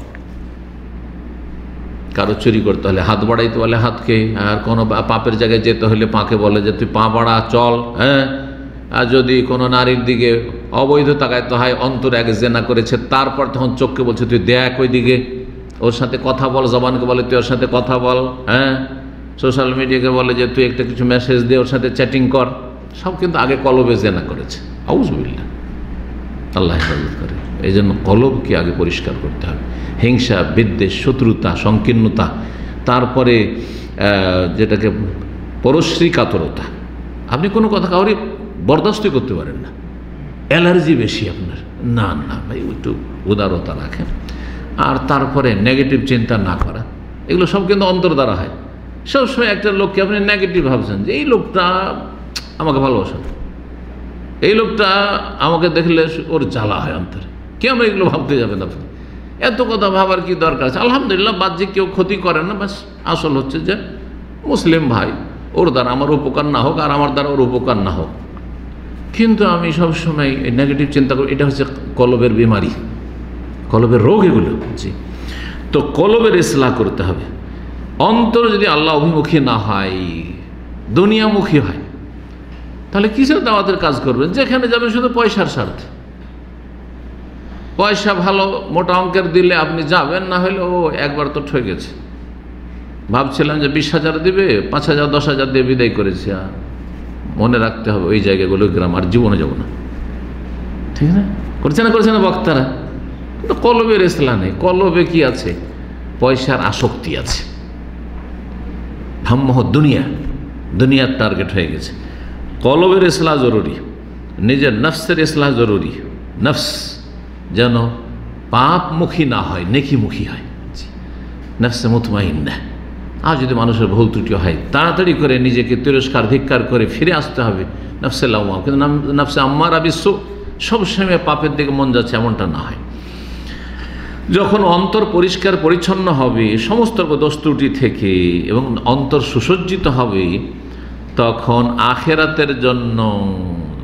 কারও চুরি করতে হলে হাত বাড়াইতে বলে হাতকে, আর কোনো পাপের জায়গায় যেতে হলে পাকে বলে যে তুই পা বাড়া, চল হ্যাঁ? আর যদি কোনো নারীর দিকে অবৈধ তাকাইতে হয়, অন্তর এক জেনা করেছে, তারপর তখন চোখকে বলছে, তুই দেখ ওই দিকে ওর সাথে কথা বল, জবানকে বলে, তুই ওর সাথে কথা বল হ্যাঁ? সোশ্যাল মিডিয়াকে বলে যে তুই একটা কিছু মেসেজ দে, ওর সাথে চ্যাটিং কর। সব কিন্তু আগে কলবে জেনা করেছে। আউজবিল্লা আল্লাহ হেফাজত করে। এই জন্য কলবকে আগে পরিষ্কার করতে হবে। হিংসা, বিদ্বেষ, শত্রুতা, সংকীর্ণতা, তারপরে যেটাকে পরশ্রী কাতরতা আপনি কোনো কথা কাউরে বরদাস্তই করতে পারেন না। অ্যালার্জি বেশি আপনার। না না, ভাই, একটু উদারতা রাখেন। আর তারপরে নেগেটিভ চিন্তা না করা। এগুলো সব কিন্তু অন্তর দ্বারা হয়। সবসময় একটা লোককে আপনি নেগেটিভ ভাবছেন যে, এই লোকটা আমাকে ভালোবাসে এই লোকটা আমাকে দেখলে ওর জ্বালা হয় অন্তরে। কেন এগুলো ভাবতে যাবেন আপনি এত কথা ভাবার কি দরকার আছে? আলহামদুলিল্লাহ, বাহ্যিক কেউ ক্ষতি করে না, বাস আসল হচ্ছে যে মুসলিম ভাই, ওর দ্বারা আমার উপকার না হোক আর আমার দ্বারা ওর উপকার না হোক। কিন্তু আমি সবসময় নেগেটিভ চিন্তা করি, এটা হচ্ছে কলবের বিমারি, কলবের রোগ এগুলো। জি। তো কলবের ইসলাহ করতে হবে। অন্তর যদি আল্লাহ অভিমুখী না হয়, দুনিয়ামুখী হয় তাহলে কিসের দাওয়াতের কাজ করবেন? যেখানে যাবেন শুধু পয়সার স্বার্থে। পয়সা ভালো, মোটা অঙ্কের দিলে আপনি যাবেন, না হলে, ও, একবার তো ঠকে গেছে। ভাবছিলাম যে বিশ হাজার দিবে, পাঁচ হাজার, দশ হাজার দিয়ে বিদায় করেছে, আর মনে রাখতে হবে, ওই জায়গাগুলো গ্রাম, আর জীবনে যাব না। ঠিক না করছে না করছে না বক্তারা? কিন্তু কলবের ইসলা নেই। কলবে কি আছে? পয়সার আসক্তি আছে। হাম্মহ দুনিয়া, দুনিয়ার টার্গেট হয়ে গেছে। কলবের ইসলাহ জরুরি, নিজের নফসের ইসলাহ জরুরি। নফস যেন পাপমুখী না হয়, নেকিমুখী হয়। নফসে মুতমাইন না। আর যদি মানুষের ভুল ত্রুটি হয়, তাড়াতাড়ি করে নিজেকে তিরস্কার, ধিক্কার করে ফিরে আসতে হবে নফসে লাউমা কিন্তু নফসে আম্মার আবিশ্ব সবসময় পাপের দিকে মন যাচ্ছে এমনটা না হয়। যখন অন্তর পরিষ্কার, পরিচ্ছন্ন হবে, সমস্ত দোষ ত্রুটি থেকে এবং অন্তর সুসজ্জিত হবে তখন আখেরাতের জন্য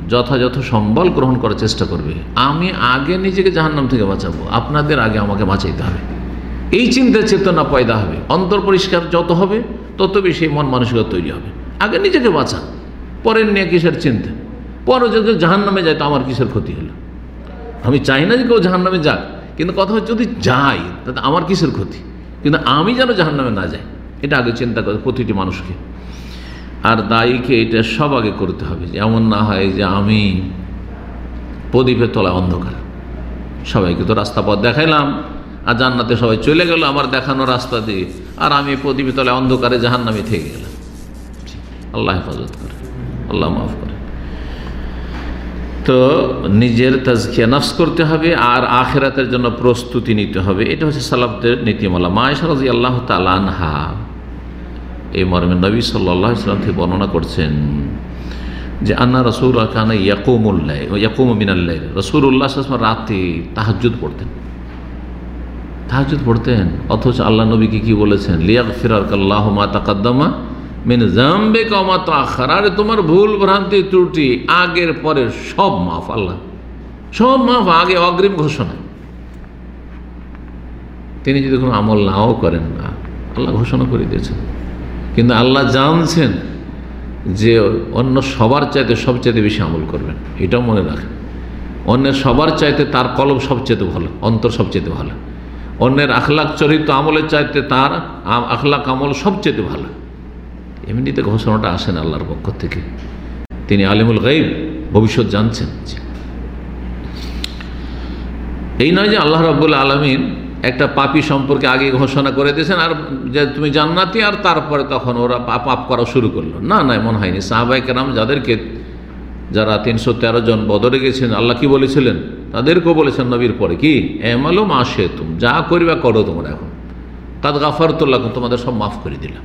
যথাযথ সম্বল গ্রহণ করার চেষ্টা করবে। আমি আগে নিজেকে জাহান্নাম থেকে বাঁচাবো। আপনাদের আগে আমাকে বাঁচাইতে হবে। এই চিন্তা চেতনা পয়দা হবে। অন্তর পরিষ্কার যত হবে, তত বেশি মন মানসিকতা তৈরি হবে। আগে নিজেকে বাঁচা। পরের নিয়ে কিসের চিন্তা? পরে যদি জাহান নামে যায়, তো আমার কিসের ক্ষতি হলো? আমি চাই না যে কেউ জাহান নামে যাক, কিন্তু কথা হচ্ছে যদি যাই, তাতে আমার কিসের ক্ষতি? কিন্তু আমি যেন জাহান নামে না যাই, এটা আগে চিন্তা করে প্রতিটি মানুষকে। আর দায়ীকে এটা সব আগে করতে হবে। যে এমন না হয় যে আমি প্রদীপের তলায় অন্ধকার। সবাইকে তো রাস্তা পথ দেখাইলাম, আর জান্নাতে সবাই চলে গেল আমার দেখানো রাস্তা দিয়ে। আর আমি প্রদীপের তলায় অন্ধকারে জাহান্নামে থেকে গেলাম। আল্লাহ হেফাজত করে, আল্লাহ মাফ করে। তো নিজের তাজকিয়া নফস করতে হবে, আর আখেরাতের জন্য প্রস্তুতি নিতে হবে। এটা হচ্ছে সালাবদের নীতিমালা। মায়েশা রাজি আল্লাহ তালানহা এই মর্মে নবী সাল্লাহ ইসলাম থেকে বর্ণনা করছেন যে আন্না রসুল খানা ইয়াকুমুল্লাহ ইয়াকুম মিনাল্লাহ রসুল্লাহ রাতে তাহাজুদ পড়তেন। তাহাজুদ পড়তেন, অথচ আল্লাহ নবীকে কি বলেছেন? লিয়াক ফিরার কাল্লাহ মা তাকাদ্দামা মেন জাম্বে কমা তো আরে তোমার ভুল ভ্রান্তি ত্রুটি আগের পরে সব মাফ, আল্লাহ। সব মাফ, আগে অগ্রিম ঘোষণা। তিনি যদি কোনো আমল নাও করেন না, আল্লাহ ঘোষণা করে দিয়েছেন। কিন্তু আল্লাহ জানছেন যে অন্য সবার চাইতে সবচাইতে বেশি আমল করবেন, এটাও মনে রাখেন। অন্যের সবার চাইতে তার কলম সবচেয়ে ভালো, অন্তর সবচেয়ে ভালো। অন্যের আখলাক চরিত্র আমলের চাইতে তার আখলাক আমল সবচেয়ে ভালো। এমনিতে ঘোষণাটা আসেন আল্লাহর পক্ষ থেকে। তিনি আলিমুল গাইব ভবিষ্যৎ জানছেন। এই নয় যে আল্লাহ রব্বুল আলমিন একটা পাপি সম্পর্কে আগে ঘোষণা করে দিয়েছেন, আর যে তুমি জান্নাতি, আর তারপরে তখন ওরা পাপ করা শুরু করল। না না মনে হয়নি। সাহাবাই কেরাম যাদেরকে, যারা তিনশো তেরো জন বদরে গেছেন, আল্লাহ কি বলেছিলেন? তাদেরকেও বলেছেন নবীর পরে কি? এমালো মাসে তুম যা করিবা করো তোমরা এখন। কাদ গাফার তোল্লা তোমাদের সব মাফ করে দিলাম।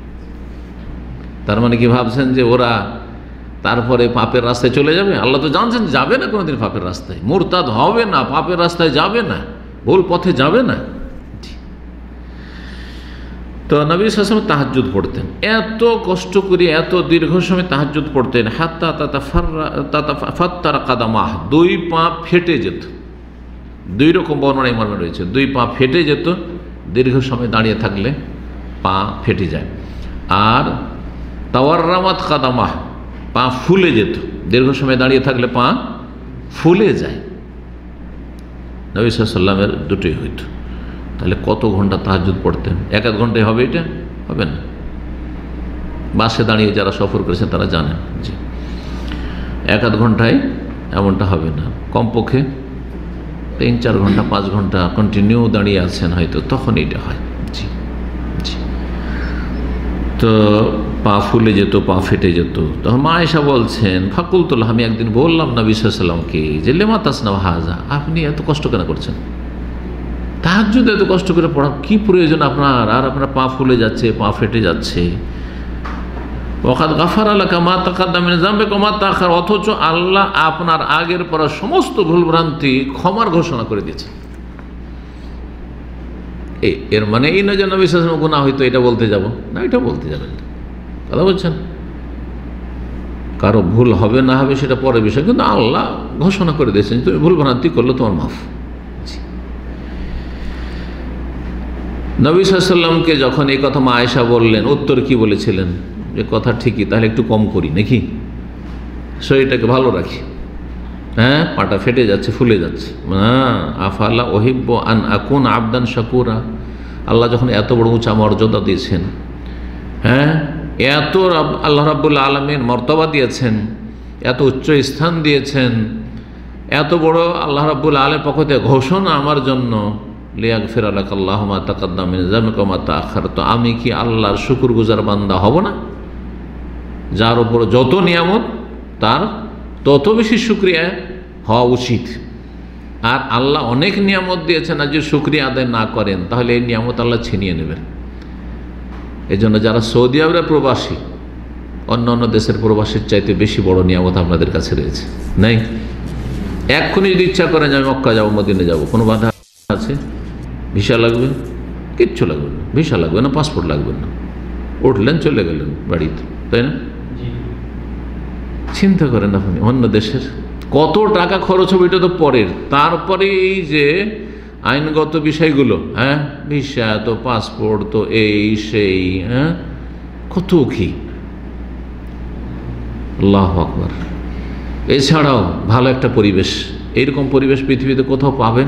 তার মানে কি ভাবছেন যে ওরা তারপরে পাপের রাস্তায় চলে যাবে? আল্লাহ তো জানছেন যাবে না কোনোদিন পাপের রাস্তায়। মোরতাদ হবে না, পাপের রাস্তায় যাবে না। ভুল পথে যাবে না। তো নবী সাসম তাহাজুদ পড়তেন। এত কষ্ট করে, এত দীর্ঘ সময় তাহাজুদ পড়তেন, হাত্তা তাতা ফাত্তা ফাত্তার কাদামাহ, দুই পা ফেটে যেত। দুই রকম বর্ণনা মর্মে রয়েছে। দুই পা ফেটে যেত, দীর্ঘ সময় দাঁড়িয়ে থাকলে পা ফেটে যায়। আর তাওয়ার্রামাত কাদামাহ, পা ফুলে যেত। দীর্ঘ সময় দাঁড়িয়ে থাকলে পা ফুলে যায়। নবী সাল্লামের দুটোই হইতো। তাহলে কত ঘণ্টা তাহাজুদ পড়তেন? এক এক ঘন্টায় হবে এটা? হবে না। বাসে দাঁড়িয়ে যারা সফর করেছেন তারা জানেন জি এক আধ ঘন্টায় এমনটা হবে না। কমপক্ষে তিন চার ঘণ্টা, পাঁচ ঘণ্টা কন্টিনিউ দাঁড়িয়ে আছেন হয়তো, তখন এটা হয়। জি জি। তো পা ফুলে যেত, পা ফেটে যেত। তখন মা এসা বলছেন ফাকুলতুল্লাহ আমি একদিন বললাম না বিশ্বাসাল্লামকে যে, লেমা তাসনা হাজা আপনি এত কষ্ট কেন করছেন? তাহার যদি এত কষ্ট করে পড়া কি প্রয়োজন আপনার? আর আপনার পা ফুলে যাচ্ছে, পা ফেটে যাচ্ছে। ওখাদ গাফার আল্লাহ কামা তাকাদ্দামিন জামবে কমা তাখার অথচ আল্লাহ আপনার আগের পড়া সমস্ত ভুলভ্রান্তি ক্ষমার ঘোষণা করে দিয়েছে। এই এর মানে এই নয় যে নবী গুণা হয়তো এটা বলতে যাব? না, এটা বলতে যাবেন কথা বলছেন? কারও ভুল হবে না হবে সেটা পরের বিষয়, কিন্তু আল্লাহ ঘোষণা করে দিয়েছেন তুমি ভুল ভ্রান্তি করলে তোমার মাফ। নবী সাল্লামকে যখন এই কথা মা আয়সা বললেন, উত্তর কি বলেছিলেন? যে কথা ঠিকই তাহলে একটু কম করি, নাকি? শরীরটাকে ভালো রাখি। হ্যাঁ পাটা ফেটে যাচ্ছে, ফুলে যাচ্ছে। হ্যাঁ আফাল্লা ওহিব্য আন আকুন আবদান শাকুরা। আল্লাহ যখন এত বড় উঁচা মর্যাদা দিয়েছেন হ্যাঁ এত আল্লাহ রাবুল্লা আলমের মর্তবা দিয়েছেন, এত উচ্চ স্থান দিয়েছেন, এত বড় আল্লাহ রাবুল আলের পক্ষ থেকে ঘোষণা আমার জন্য লিয়াক ফেরালাক আল্লাহমা তাকাদ্দামিন জামকমা তাখার তো আমি কি আল্লাহর শুকুর গুজার বান্দা হব না? যার উপর যত নিয়ামত, তার তত বেশি সুক্রিয়া হওয়া উচিত। আর আল্লাহ অনেক নিয়ামত দিয়েছেন, আর যদি সুক্রিয়া আদায় না করেন, তাহলে এই নিয়ামত আল্লাহ ছিনিয়ে নেবেন। এই জন্য যারা সৌদি আরবের প্রবাসী, অন্য অন্য দেশের প্রবাসীর চাইতে বেশি বড় নিয়ামত আপনাদের কাছে রয়েছে। নাই? এক্ষুনি যদি ইচ্ছা করেন যে আমি মক্কা যাব, মদিনে যাব, কোনো বাধা আছে? ভিসা লাগবে? কিচ্ছু লাগবে না। ভিসা লাগবে না পাসপোর্ট লাগবে না। উঠলেন চলে গেলেন বাড়িতে তাই না? চিন্তা করেন আপনি অন্য দেশের কত টাকা খরচ হবে এটা তো পরের। তারপরে এই যে আইনগত বিষয়গুলো হ্যাঁ? ভিসা তো পাসপোর্ট তো এই সেই হ্যাঁ? কত কি? আল্লাহ আকবর। এছাড়াও ভালো একটা পরিবেশ। এইরকম পরিবেশ পৃথিবীতে কোথাও পাবেন?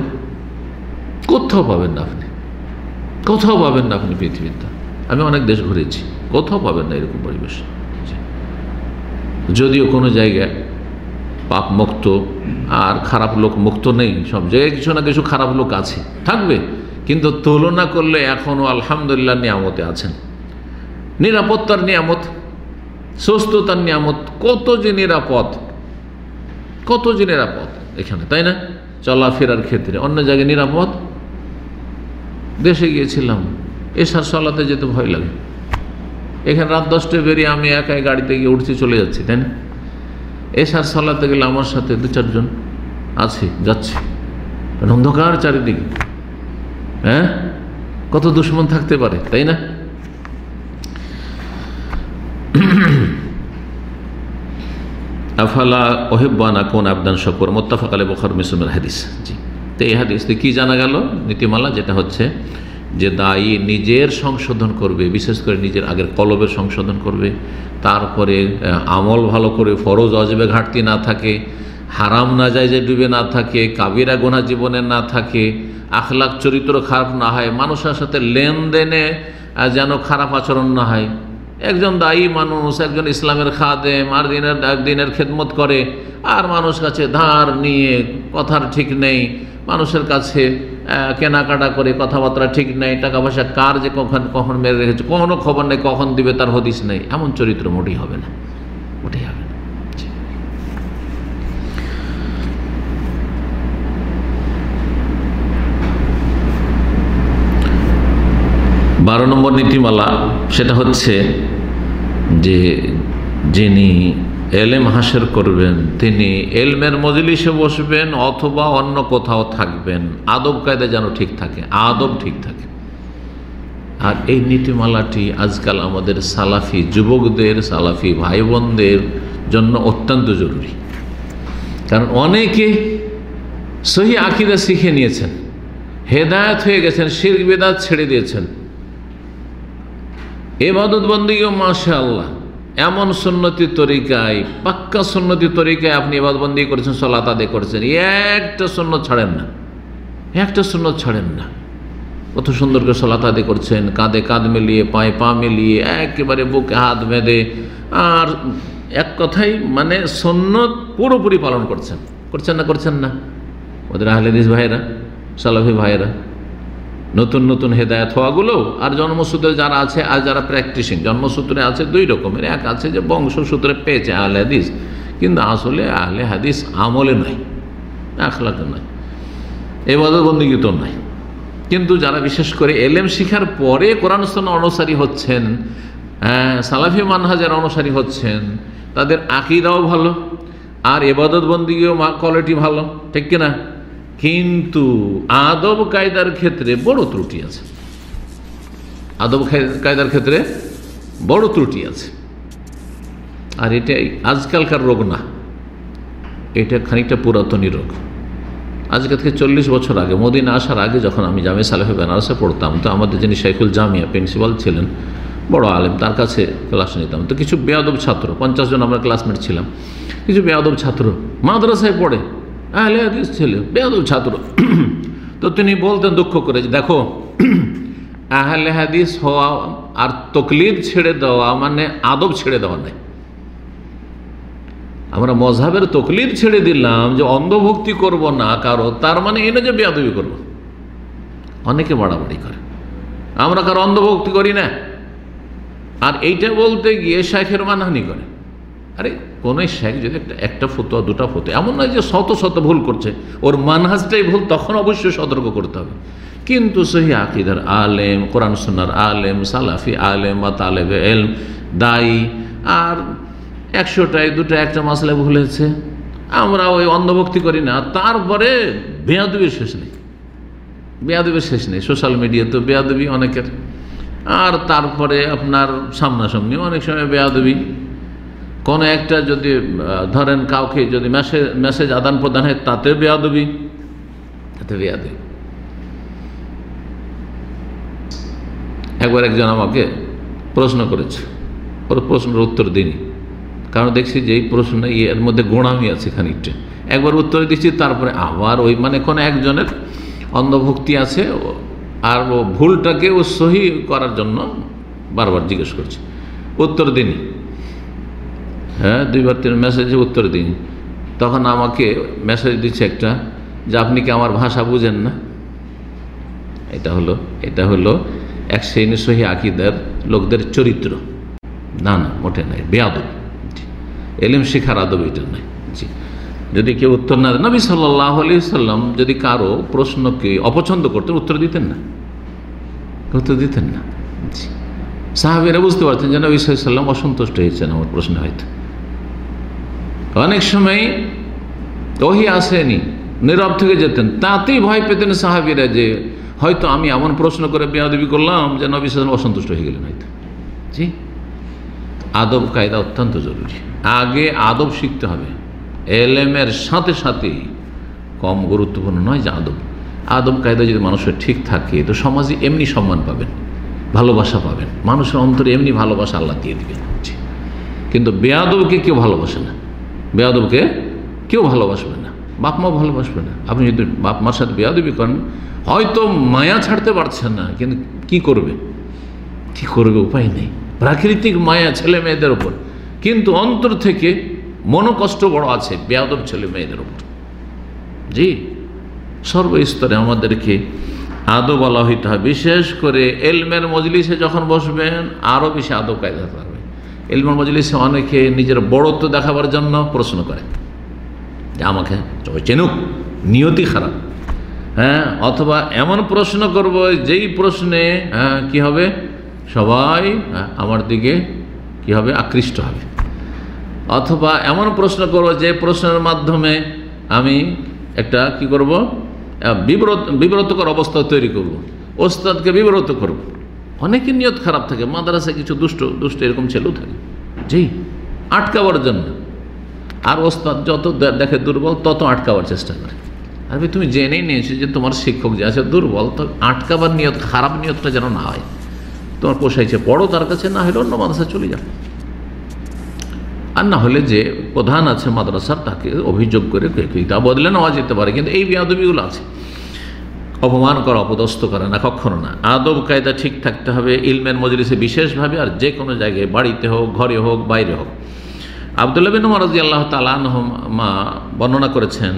কোথাও পাবেন না আপনি। কোথাও পাবেন না আপনি পৃথিবীতে। আমি অনেক দেশ ঘুরেছি, কোথাও পাবেন না এরকম পরিবেশ। যদিও কোনো জায়গায় পাপ মুক্ত, আর খারাপ লোক মুক্ত নেই, সব জায়গায় কিছু না কিছু খারাপ লোক আছে, থাকবে। কিন্তু তুলনা করলে এখনও আলহামদুলিল্লাহ নিয়ামতে আছেন। নিরাপত্তার নিয়ামত, সুস্থতার নিয়ামত, কত যে নিরাপদ, কত যে নিরাপদ এখানে, তাই না? চলাফেরার ক্ষেত্রে, অন্য জায়গায় নিরাপদ দেশে গিয়েছিলাম। এসার সলাতে যেতে ভয় লাগে। এখানে রাত দশটায় বেরিয়ে আমি একাই গাড়িতে গিয়ে উঠছি, চলে যাচ্ছি, তাই না? এসার সলাতে গেলে আমার সাথে দু চারজন আছে, যাচ্ছে। অন্ধকার চারিদিকে। হ্যাঁ? কত দুশ্মন থাকতে পারে, তাই না? আফালা ওহেব্বানা কোন আবদান শকর? মোত্তাফাক আলী বখর মিসুমের হাদিস। জি। তো এই হাদিস কি জানা গেল? নীতিমালা যেটা হচ্ছে যে দায়ী নিজের সংশোধন করবে, বিশেষ করে নিজের আগের কলবের সংশোধন করবে। তারপরে আমল ভালো করে ফরজ অজবে ঘাটতি না থাকে, হারাম না যায় যে ডুবে না থাকে, কাবিরা গোনা জীবনে না থাকে, আখলাখ চরিত্র খারাপ না হয়, মানুষের সাথে লেনদেনে যেন খারাপ আচরণ না হয়। একজন দায়ী মানুষ, একজন ইসলামের খাদেম, আর দিনের দিনের খেদমত করে, আর মানুষ কাছে ধার নিয়ে কথার ঠিক নেই মানুষের কাছে কেনাকাটা করে কথাবার্তা ঠিক নেই টাকা পয়সা কার যে কখন কখন মেরে রেখেছে, কোনো খবর নেই, কখন দিবে তার হদিস নেই। এমন চরিত্র মোটেই হবে না, মোটেই হবে না। বারো নম্বর নীতিমালা, সেটা হচ্ছে যে যিনি এলেম হাসের করবেন। তিনি এলমের মজলিসে বসবেন অথবা অন্য কোথাও থাকবেন। আদব কায়দা যেন ঠিক থাকে, আদব ঠিক থাকে। আর এই নীতিমালাটি আজকাল আমাদের সালাফি যুবকদের, সালাফি ভাই বোনদের জন্য অত্যন্ত জরুরি। কারণ অনেকে সহি আকিদা শিখে নিয়েছেন, হেদায়ত হয়ে গেছেন শির বেদাত ছেড়ে দিয়েছেন। এবাদত বন্দীও মাসা আল্লাহ এমন সুন্নতি তরিকায়, পাক্কা সুন্নতি তরিকায় আপনি এবাদবন্দি করেছেন, সলাত আদে করেছেন একটা সুন্নত ছাড়েন না। একটা সুন্নত ছাড়েন না। কত সুন্দর করে সলাত আদে করছেন, কাঁধে কাঁধ মিলিয়ে, পায়ে পা মিলিয়ে, একেবারে বুকে হাত বেঁধে। আর এক কথাই মানে সন্ন্যত পুরোপুরি পালন করছেন। করছেন না করছেন না? ওদের আহলেদিস ভাইয়েরা, সালাফি ভাইয়েরা নতুন নতুন হেদায়ত হওয়াগুলো আর জন্মসূত্রে যারা আছে, আর যারা প্র্যাকটিসিং জন্মসূত্রে আছে দুই রকমের, এক আছে যে বংশসূত্রে পেয়েছে আহলে হাদিস, কিন্তু আসলে আহলে হাদিস আমলে নাই আখলাতে নাই এবাদতবন্দি তো নাই। কিন্তু যারা বিশেষ করে এলেম শিখার পরে কোরআন স্থান অনুসারী হচ্ছেন হ্যাঁ সালাফি মানহাজের অনুসারী হচ্ছেন, তাদের আকিদাও ভালো, আর এবাদত বন্দিও কোয়ালিটি ভালো, ঠিক কিনা? কিন্তু আদব কায়দার ক্ষেত্রে বড় ত্রুটি আছে। আদব কায়দার ক্ষেত্রে বড় ত্রুটি আছে। আর এটাই আজকালকার রোগ না। এটা খানিকটা পুরাতনী রোগ। আজকে থেকে চল্লিশ বছর আগে, মোদিন আসার আগে যখন আমি জামে সালেফে বেনারসে পড়তাম, তো আমাদের যিনি শেখুল জামিয়া প্রিন্সিপাল ছিলেন, বড় আলেম, তার কাছে ক্লাস নিতাম। তো কিছু বেয়াদব ছাত্র, পঞ্চাশ জন আমরা ক্লাসমেট ছিলাম। কিছু বেয়াদব ছাত্র মাদ্রাসায় পড়ে আহলে হাদিস ছেলে, বেয়াদব ছাত্র। তো তিনি বলতেন দুঃখ করে যে, দেখো, আহলে হাদিস হওয়া আর তকলিদ ছেড়ে দেওয়া মানে আদব ছেড়ে দেওয়া নাই। আমরা মজাবের তকলিদ ছেড়ে দিলাম যে অন্ধভক্তি করব না কারও, তার মানে এনে যে বেয়াদবি করব। অনেকে বাড়াবাড়ি করে। আমরা কারও অন্ধভক্তি করি না। আর এইটা বলতে গিয়ে শেখের মানহানি করে। আরে কোন শেখ যদি একটা একটা ফতুয়া, দুটা ফতুয়া, এমন নয় যে শত শত ভুল করছে, ওর মানহাজটাই ভুল, তখন অবশ্যই সতর্ক করতে হবে। কিন্তু সহি আকিদার আলেম, কোরআন সোনার আলেম, সালাফি আলেম বা তালেব এলম, দায়ী, আর একশোটায় দুটো একটা মাসলে ভুলেছে আমরা ওই অন্ধভক্তি করি না, তারপরে বেয়াদুবির শেষ নেই। বেয়াদবির শেষ নেই, সোশ্যাল মিডিয়া তো বেয়াদবি অনেকের, আর তারপরে আপনার সামনাসামনি অনেক সময় বেয়াদবি। কোনো একটা যদি ধরেন কাউকে যদি মেসেজ মেসেজ আদান প্রদান হয়, তাতে বেয়াদবি তাতে বেয়াদবি। একবার একজন আমাকে প্রশ্ন করেছে, ওর প্রশ্নের উত্তর দিনই কারণ দেখছি যে এই প্রশ্ন এর মধ্যে গোড়ামি আছে খানিকটা। একবার উত্তর দিচ্ছি, তারপরে আবার ওই মানে কোনো একজনের অন্ধভক্তি আছে আর ও ভুলটাকে ও সহি করার জন্য বারবার জিজ্ঞেস করছে। উত্তর দিনই হ্যাঁ দুইবার তিন মেসেজে উত্তর দিন। তখন আমাকে মেসেজ দিচ্ছে একটা যে, আপনি কি আমার ভাষা বুঝেন না? এটা হলো এটা হলো এক শ্রেণি সহি আকিদার লোকদের চরিত্র। না না, মোটে নাই, বেয়াদব। জি। এলিম শিখার আদব এটা নাই। জি। যদি কেউ উত্তর না নবী সাল্লাহ আলি সাল্লাম যদি কারও প্রশ্নকে অপছন্দ করতেন, উত্তর দিতেন না। উত্তর দিতেন না। জি। সাহাবিরা বুঝতে পারতেন যে, নবী সাল্লাম অসন্তুষ্ট হয়েছেন, আমার প্রশ্ন হয়তো। অনেক সময় ওহি আসেনি, নীরব থেকে যেতেন। তাতেই ভয় পেতেন সাহাবিরা যে, হয়তো আমি এমন প্রশ্ন করে বেয়াদবি করলাম যে নবী সাল্লাম অসন্তুষ্ট হয়ে গেলেন হয়তো। জি? আদব কায়দা অত্যন্ত জরুরি। আগে আদব শিখতে হবে। এলেমের সাথে সাথে কম গুরুত্বপূর্ণ নয় যে আদব। আদব কায়দা যদি মানুষের ঠিক থাকে, তো সমাজে এমনি সম্মান পাবেন, ভালোবাসা পাবেন। মানুষের অন্তরে এমনি ভালোবাসা আল্লাহ দিয়ে দিবেন। কিন্তু বেয়াদবকে কেউ ভালোবাসে না। বেয়াদবকে কেউ ভালোবাসবে না, বাপ মা ভালোবাসবে না। আপনি যদি বাপ মার সাথে বেয়াদবি করেন, হয়তো মায়া ছাড়তে পারছেন না, কিন্তু কি করবে? কি করবে উপায় নেই। প্রাকৃতিক মায়া ছেলে মেয়েদের ওপর কিন্তু অন্তর থেকে মনোকষ্ট বড় আছে বেয়াদব ছেলে মেয়েদের ওপর জি, সর্বস্তরে আমাদেরকে আদব বলা হইতে হয়। বিশেষ করে এলমের মজলিসে যখন বসবেন আরও বেশি আদব কায়দা থাকবে। এলমের মজলিসে অনেকে নিজের বড়ত্ব দেখাবার জন্য প্রশ্ন করে যে আমাকে চেনুক নিয়তি খারাপ। হ্যাঁ অথবা এমন প্রশ্ন করব যেই প্রশ্নে হ্যাঁ কী হবে? সবাই হ্যাঁ, আমার দিকে কি হবে? আকৃষ্ট হবে। অথবা এমন প্রশ্ন করব যে প্রশ্নের মাধ্যমে আমি একটা কি করব? বিব্রত বিব্রতকর অবস্থা তৈরি করব। ওস্তাদকে বিব্রত করব। অনেকের নিয়ত খারাপ থাকে, মাদ্রাসায় কিছু দুষ্ট দুষ্ট এরকম ছেলেও থাকে। জি আটকাবার জন্য। আর ওস্তাদ যত দেখে দুর্বল, তত আটকাবার চেষ্টা করে। আর তুমি জেনেই নিয়েছো যে তোমার শিক্ষক যে আছে দুর্বল, তো আটকাবার নিয়ত, খারাপ নিয়তটা যেন না হয়। তোমার পোষাইছে পড়ো তার কাছে না হলে অন্য মাদ্রাসা চলে যাও আর না হলে যে প্রধান আছে মাদ্রাসার, তাকে অভিযোগ করে তা বদলে নেওয়া যেতে পারে। কিন্তু এই বিয়াদবিগুলো আছে। অপমান করা, অপদস্থ করা, না, কখনো না। আদব, কায়দা ঠিক থাকতে হবে ইলমের মজলিসে বিশেষভাবে আর যে কোনো জায়গায়, বাড়িতে হোক, ঘরে হোক, বাইরে হোক। আবদুল্লাহ বিন মারাজি আল্লাহ মা বর্ণনা করেছেন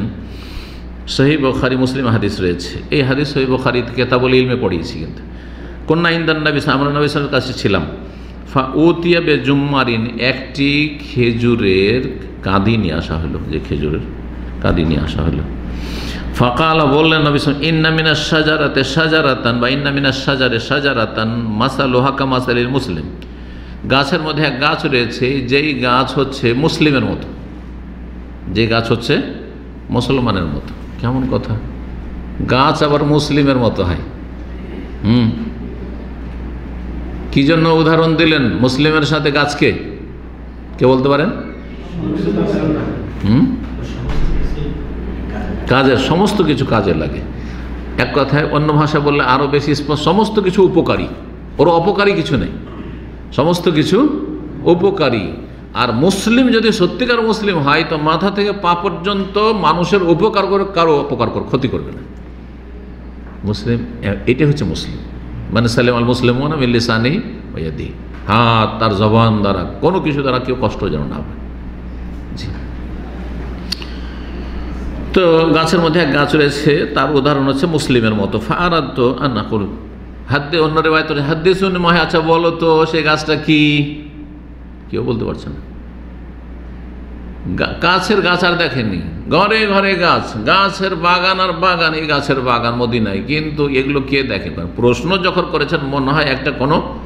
সহি বখারি, মুসলিম হাদিস রয়েছে। এই হাদিস সহি বখারি কেতাবল ইলমে পড়িয়েছি কিন্তু। কন্যা ইন্দান নবী আমরা নবী কাছে ছিলাম। ফা উতিয়া বে জুম্মারিন একটি খেজুরের কাঁদি নিয়ে আসা হলো, যে খেজুরের কাঁদি নিয়ে আসা হলো। ফাকাল বললেন নবী ইন্নামিনা সাজারাতে সাজারাতান বা ইন্নামিনা সাজারে সাজারাতান মাসাল হাকা মাসালিল মুসলিম। গাছের মধ্যে এক গাছ রয়েছে, যেই গাছ হচ্ছে মুসলিমের মতো। যে গাছ হচ্ছে মুসলমানের মতো। কেমন কথা? গাছ আবার মুসলিমের মতো হয়। হুম। কি জন্য উদাহরণ দিলেন মুসলিমের সাথে গাছকে? কে বলতে পারেন? হুম? কাজের সমস্ত কিছু কাজে লাগে। এক কথায় অন্য ভাষা বললে আরও বেশি সমস্ত কিছু উপকারী। ওর অপকারী কিছু নেই। সমস্ত কিছু উপকারী। আর মুসলিম যদি সত্যিকার মুসলিম হয়, তো মাথা থেকে পা পর্যন্ত মানুষের উপকার করে কারও অপকার করে, ক্ষতি করবে না। মুসলিম এটা হচ্ছে মুসলিম। মানে সালেম আল মুসলিম মিল্লিসানি দি হাত তার জবান দ্বারা কোনো কিছু দ্বারা কেউ কষ্ট যেন না হবে জি। তো গাছের মধ্যে এক গাছ রয়েছে, তার উদাহরণ হচ্ছে মুসলিমের মতো। ফারাদ তো আর না করুন হাদ্দে অন্য রেবায়ত হাদ্দে শুনে মহে আচ্ছা বলো তো সেই গাছটা কি? কেউ বলতে পারছে না। গাছের গাছ আর দেখেননি। ঘরে ঘরে গাছ, গাছের বাগান আর বাগান, এই গাছের বাগান মদিনায়। কিন্তু এগুলো কে দেখে? প্রশ্ন যখন করেছেন, মনে হয় একটা কোনো,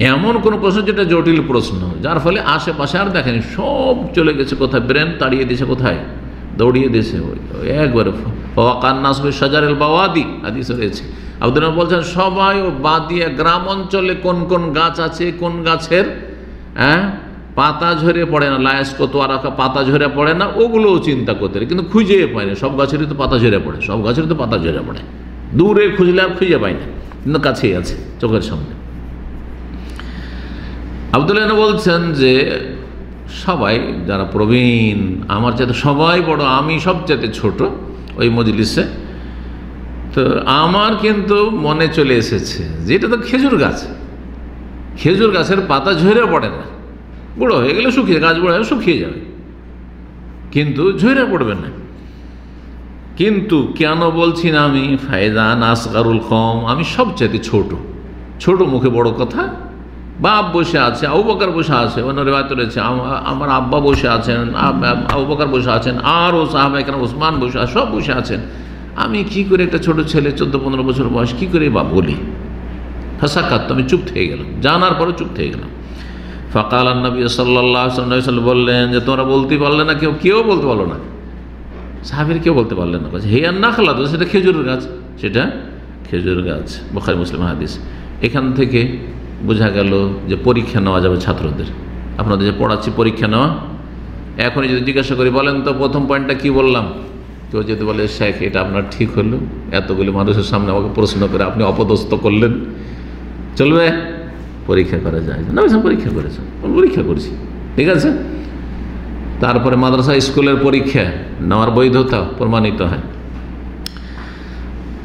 এমন কোনো প্রশ্ন যেটা জটিল প্রশ্ন, যার ফলে আশেপাশে আর দেখেনি সব চলে গেছে কোথায়? ব্রেন তাড়িয়ে দিয়েছে কোথায়? দৌড়িয়ে দিয়েছে। একবারে কান্নাস সাজারের বাওয়াদি আদিস রয়েছে। আব্দুল বলছেন, সবাই ও বাদিয়া গ্রাম অঞ্চলে কোন কোন গাছ আছে, কোন গাছের হ্যাঁ? পাতা ঝরে পড়ে না লায়াস কত আর পাতা ঝরে পড়ে না, ওগুলোও চিন্তা করতে। কিন্তু খুঁজে পায় না, সব গাছেরই তো পাতা ঝরে পড়ে, সব গাছেরই তো পাতা ঝরে পড়ে। দূরে খুঁজলে আর খুঁজে পায় না, কিন্তু কাছেই আছে, চোখের সামনে। আবদুল্লাহ বলছেন যে সবাই যারা প্রবীণ, আমার চাইতে সবাই বড়, আমি সবচাইতে ছোট ওই মজলিসে। তো আমার কিন্তু মনে চলে এসেছে যে এটা তো খেজুর গাছ। খেজুর গাছের পাতা ঝরে পড়ে না। বুড়ো হয়ে গেলে শুকিয়ে, গাছ বুড়ো হয়ে শুকিয়ে যাবে। কিন্তু ঝরে পড়বে না। কিন্তু কেন বলছি না আমি? ফায়দান আসগারুল কম আমি সবচাইতে ছোট। ছোট মুখে বড় কথা বাপ বসে আছে, আবু বসে আছে, অন্য রেবায়ত রয়েছে, আমা- আমার আব্বা বসে আছেন, আব- বসে আছেন, আর ও সাহাবা এখানে ওসমান বসে আছে সব বসে আছেন। আমি কি করে একটা ছোট ছেলে, চোদ্দ, পনেরো বছর বয়স, কি করে বা বলি? ফাঁসাকাত আমি চুপ থেকে গেলাম, জানার পরে চুপ থেকে গেলাম। ফাকাল নবী সাল্লাহ বললেন যে, তোমরা বলতে পারলে না, কেউ কেউ বলতে পারল না। সাহাবির কেউ বলতে পারলেন না হে আর না খালা তো সেটা খেজুর গাছ। সেটা খেজুর গাছ, বোখারি, মুসলিম হাদিস। এখান থেকে বোঝা গেল যে পরীক্ষা নেওয়া যাবে ছাত্রদের। আপনাদের যে পড়াচ্ছি পরীক্ষা নেওয়া, এখনই যদি জিজ্ঞাসা করি, বলেন তো প্রথম পয়েন্টটা কি বললাম? কেউ যদি বলে, শেখ, এটা আপনার ঠিক হলো। এতগুলি মানুষের সামনে আমাকে প্রশ্ন করে, আপনি অপদস্থ করলেন। চলবে? পরীক্ষা করা যায়। না পরীক্ষা করেছি। পরীক্ষা করছি। ঠিক আছে? তারপরে মাদ্রাসা স্কুলের পরীক্ষা নেওয়ার বৈধতা প্রমাণিত হয়।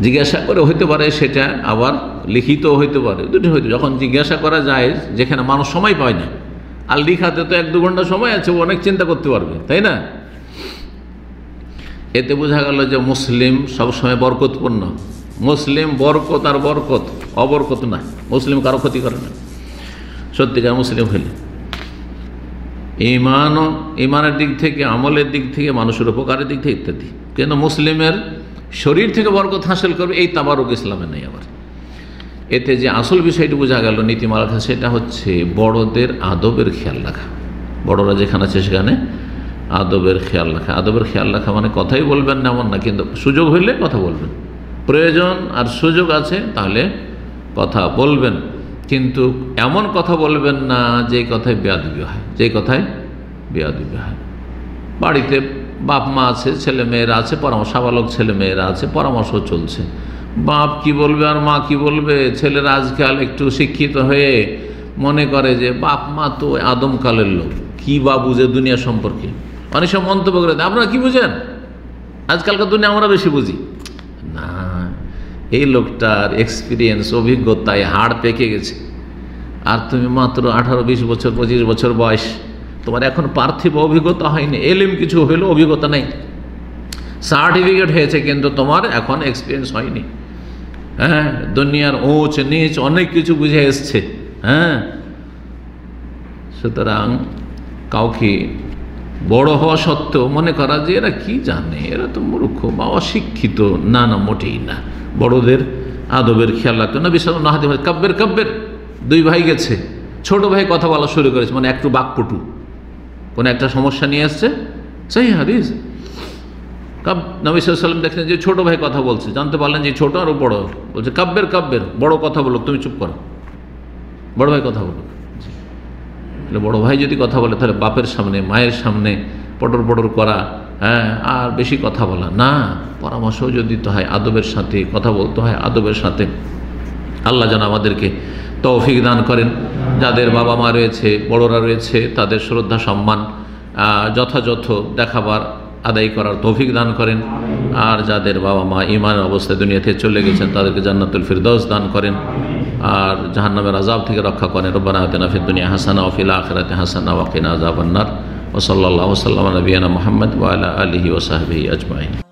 জিজ্ঞাসা করে হইতে পারে, সেটা আবার লিখিত হইতে পারে দুটি হইতে যখন জিজ্ঞাসা করা যায়, যেখানে মানুষ সময় পায় না, আর লিখাতে তো এক দু ঘণ্টা সময় আছে অনেক চিন্তা করতে পারবে, তাই না? এতে বোঝা গেল যে মুসলিম সবসময় বরকতপূর্ণ। মুসলিম বরকত আর বরকত অবরকত না, মুসলিম কারও ক্ষতি করে না। সত্যিকার মুসলিম হইলে। ইমানও, ইমানের দিক থেকে, আমলের দিক থেকে, মানুষের উপকারের দিক থেকে ইত্যাদি। কিন্তু মুসলিমের শরীর থেকে বরকত হাসিল করবে, এই তাবারুক ইসলামে নেই আবার। এতে যে আসল বিষয়টি বোঝা গেল নীতিমালা সেটা হচ্ছে বড়দের আদবের খেয়াল রাখা। বড়রা যেখানে আছে সেখানে আদবের খেয়াল রাখা। আদবের খেয়াল রাখা মানে কথাই বলবেন না, এমন না, কিন্তু সুযোগ হইলে কথা বলবেন। প্রয়োজন আর সুযোগ আছে, তাহলে কথা বলবেন। কিন্তু এমন কথা বলবেন না যে কথায় বেয়াদবি হয় যে কথায় বেয়াদবি হয়। বাড়িতে বাপ মা আছে, ছেলে মেয়েরা আছে, পরামর্শ সাবালক ছেলে মেয়েরা আছে, পরামর্শ চলছে। বাপ কি বলবে আর মা কি বলবে? ছেলেরা আজকাল একটু শিক্ষিত হয়ে মনে করে যে বাপ মা তো আদমকালের লোক। কি বা বুঝে দুনিয়া সম্পর্কে? অনেক সময় মন্তব্য করে আপনারা কি বুঝেন? আজকালকার দুনিয়া আমরা বেশি বুঝি। না, এই লোকটার এক্সপিরিয়েন্স অভিজ্ঞতায় হাড় পেকে গেছে। আর তুমি মাত্র আঠারো, বিশ বছর, পঁচিশ বছর বয়স। তোমার এখন পার্থিব অভিজ্ঞতা হয়নি। এলিম কিছু হইলেও অভিজ্ঞতা নেই। সার্টিফিকেট হয়েছে, কিন্তু তোমার এখন এক্সপিরিয়েন্স হয়নি। হ্যাঁ দুনিয়ার উঁচ নিচ অনেক কিছু বুঝে এসছে। হ্যাঁ। সুতরাং কাউকে বড় হওয়া সত্ত্বেও মনে করা যে এরা কি জানে? এরা তো মূর্খ বা অশিক্ষিত। না না, মোটেই না। বড়দের আদবের খেয়াল রাখতো না বিশাল না হাতে কাব্যের কাব্যের দুই ভাই গেছে। ছোট ভাই কথা বলা শুরু করেছে মানে একটু বাকপটু। কোনো একটা সমস্যা নিয়ে আসছে সেই হাদিস। কাব নবী সাল্লাম দেখলেন যে ছোট ভাই কথা বলছে। জানতে পারলেন যে ছোট আর বড়। বলছে, কাব্যের কাব্যের, বড় কথা বলো তুমি চুপ করো। বড় ভাই কথা বলো তাহলে বড় ভাই যদি কথা বলে, তাহলে বাপের সামনে, মায়ের সামনে পটর পটর করা হ্যাঁ আর বেশি কথা বলা। না পরামর্শ যদি দিতে হয় আদবের সাথে, কথা বলতে হয় আদবের সাথে। আল্লাহ যেন আমাদেরকে তৌফিক দান করেন। যাদের বাবা মা রয়েছে, বড়রা রয়েছে, তাদের শ্রদ্ধা, সম্মান যথাযথ দেখাবার, আদায় করার তৌফিক দান করেন। আর যাদের বাবা মা ইমান অবস্থায় দুনিয়াতে চলে গেছেন, তাদেরকে জান্নাতুল ফিরদৌস দান করেন। আর জাহান্নামের আজাব থেকে রক্ষা করেন। রব্বানা আতিনা ফিদ দুনিয়া হাসানা ও ফিল আখিরাতি হাসানা ওয়া কিনা আযাবান নার। ওয়া সাল্লাল্লাহু ওয়া সাল্লামা নবিয়ানা মুহাম্মদ ওয়া আলা আলিহি ওয়া সাহবিহি আজমাইন।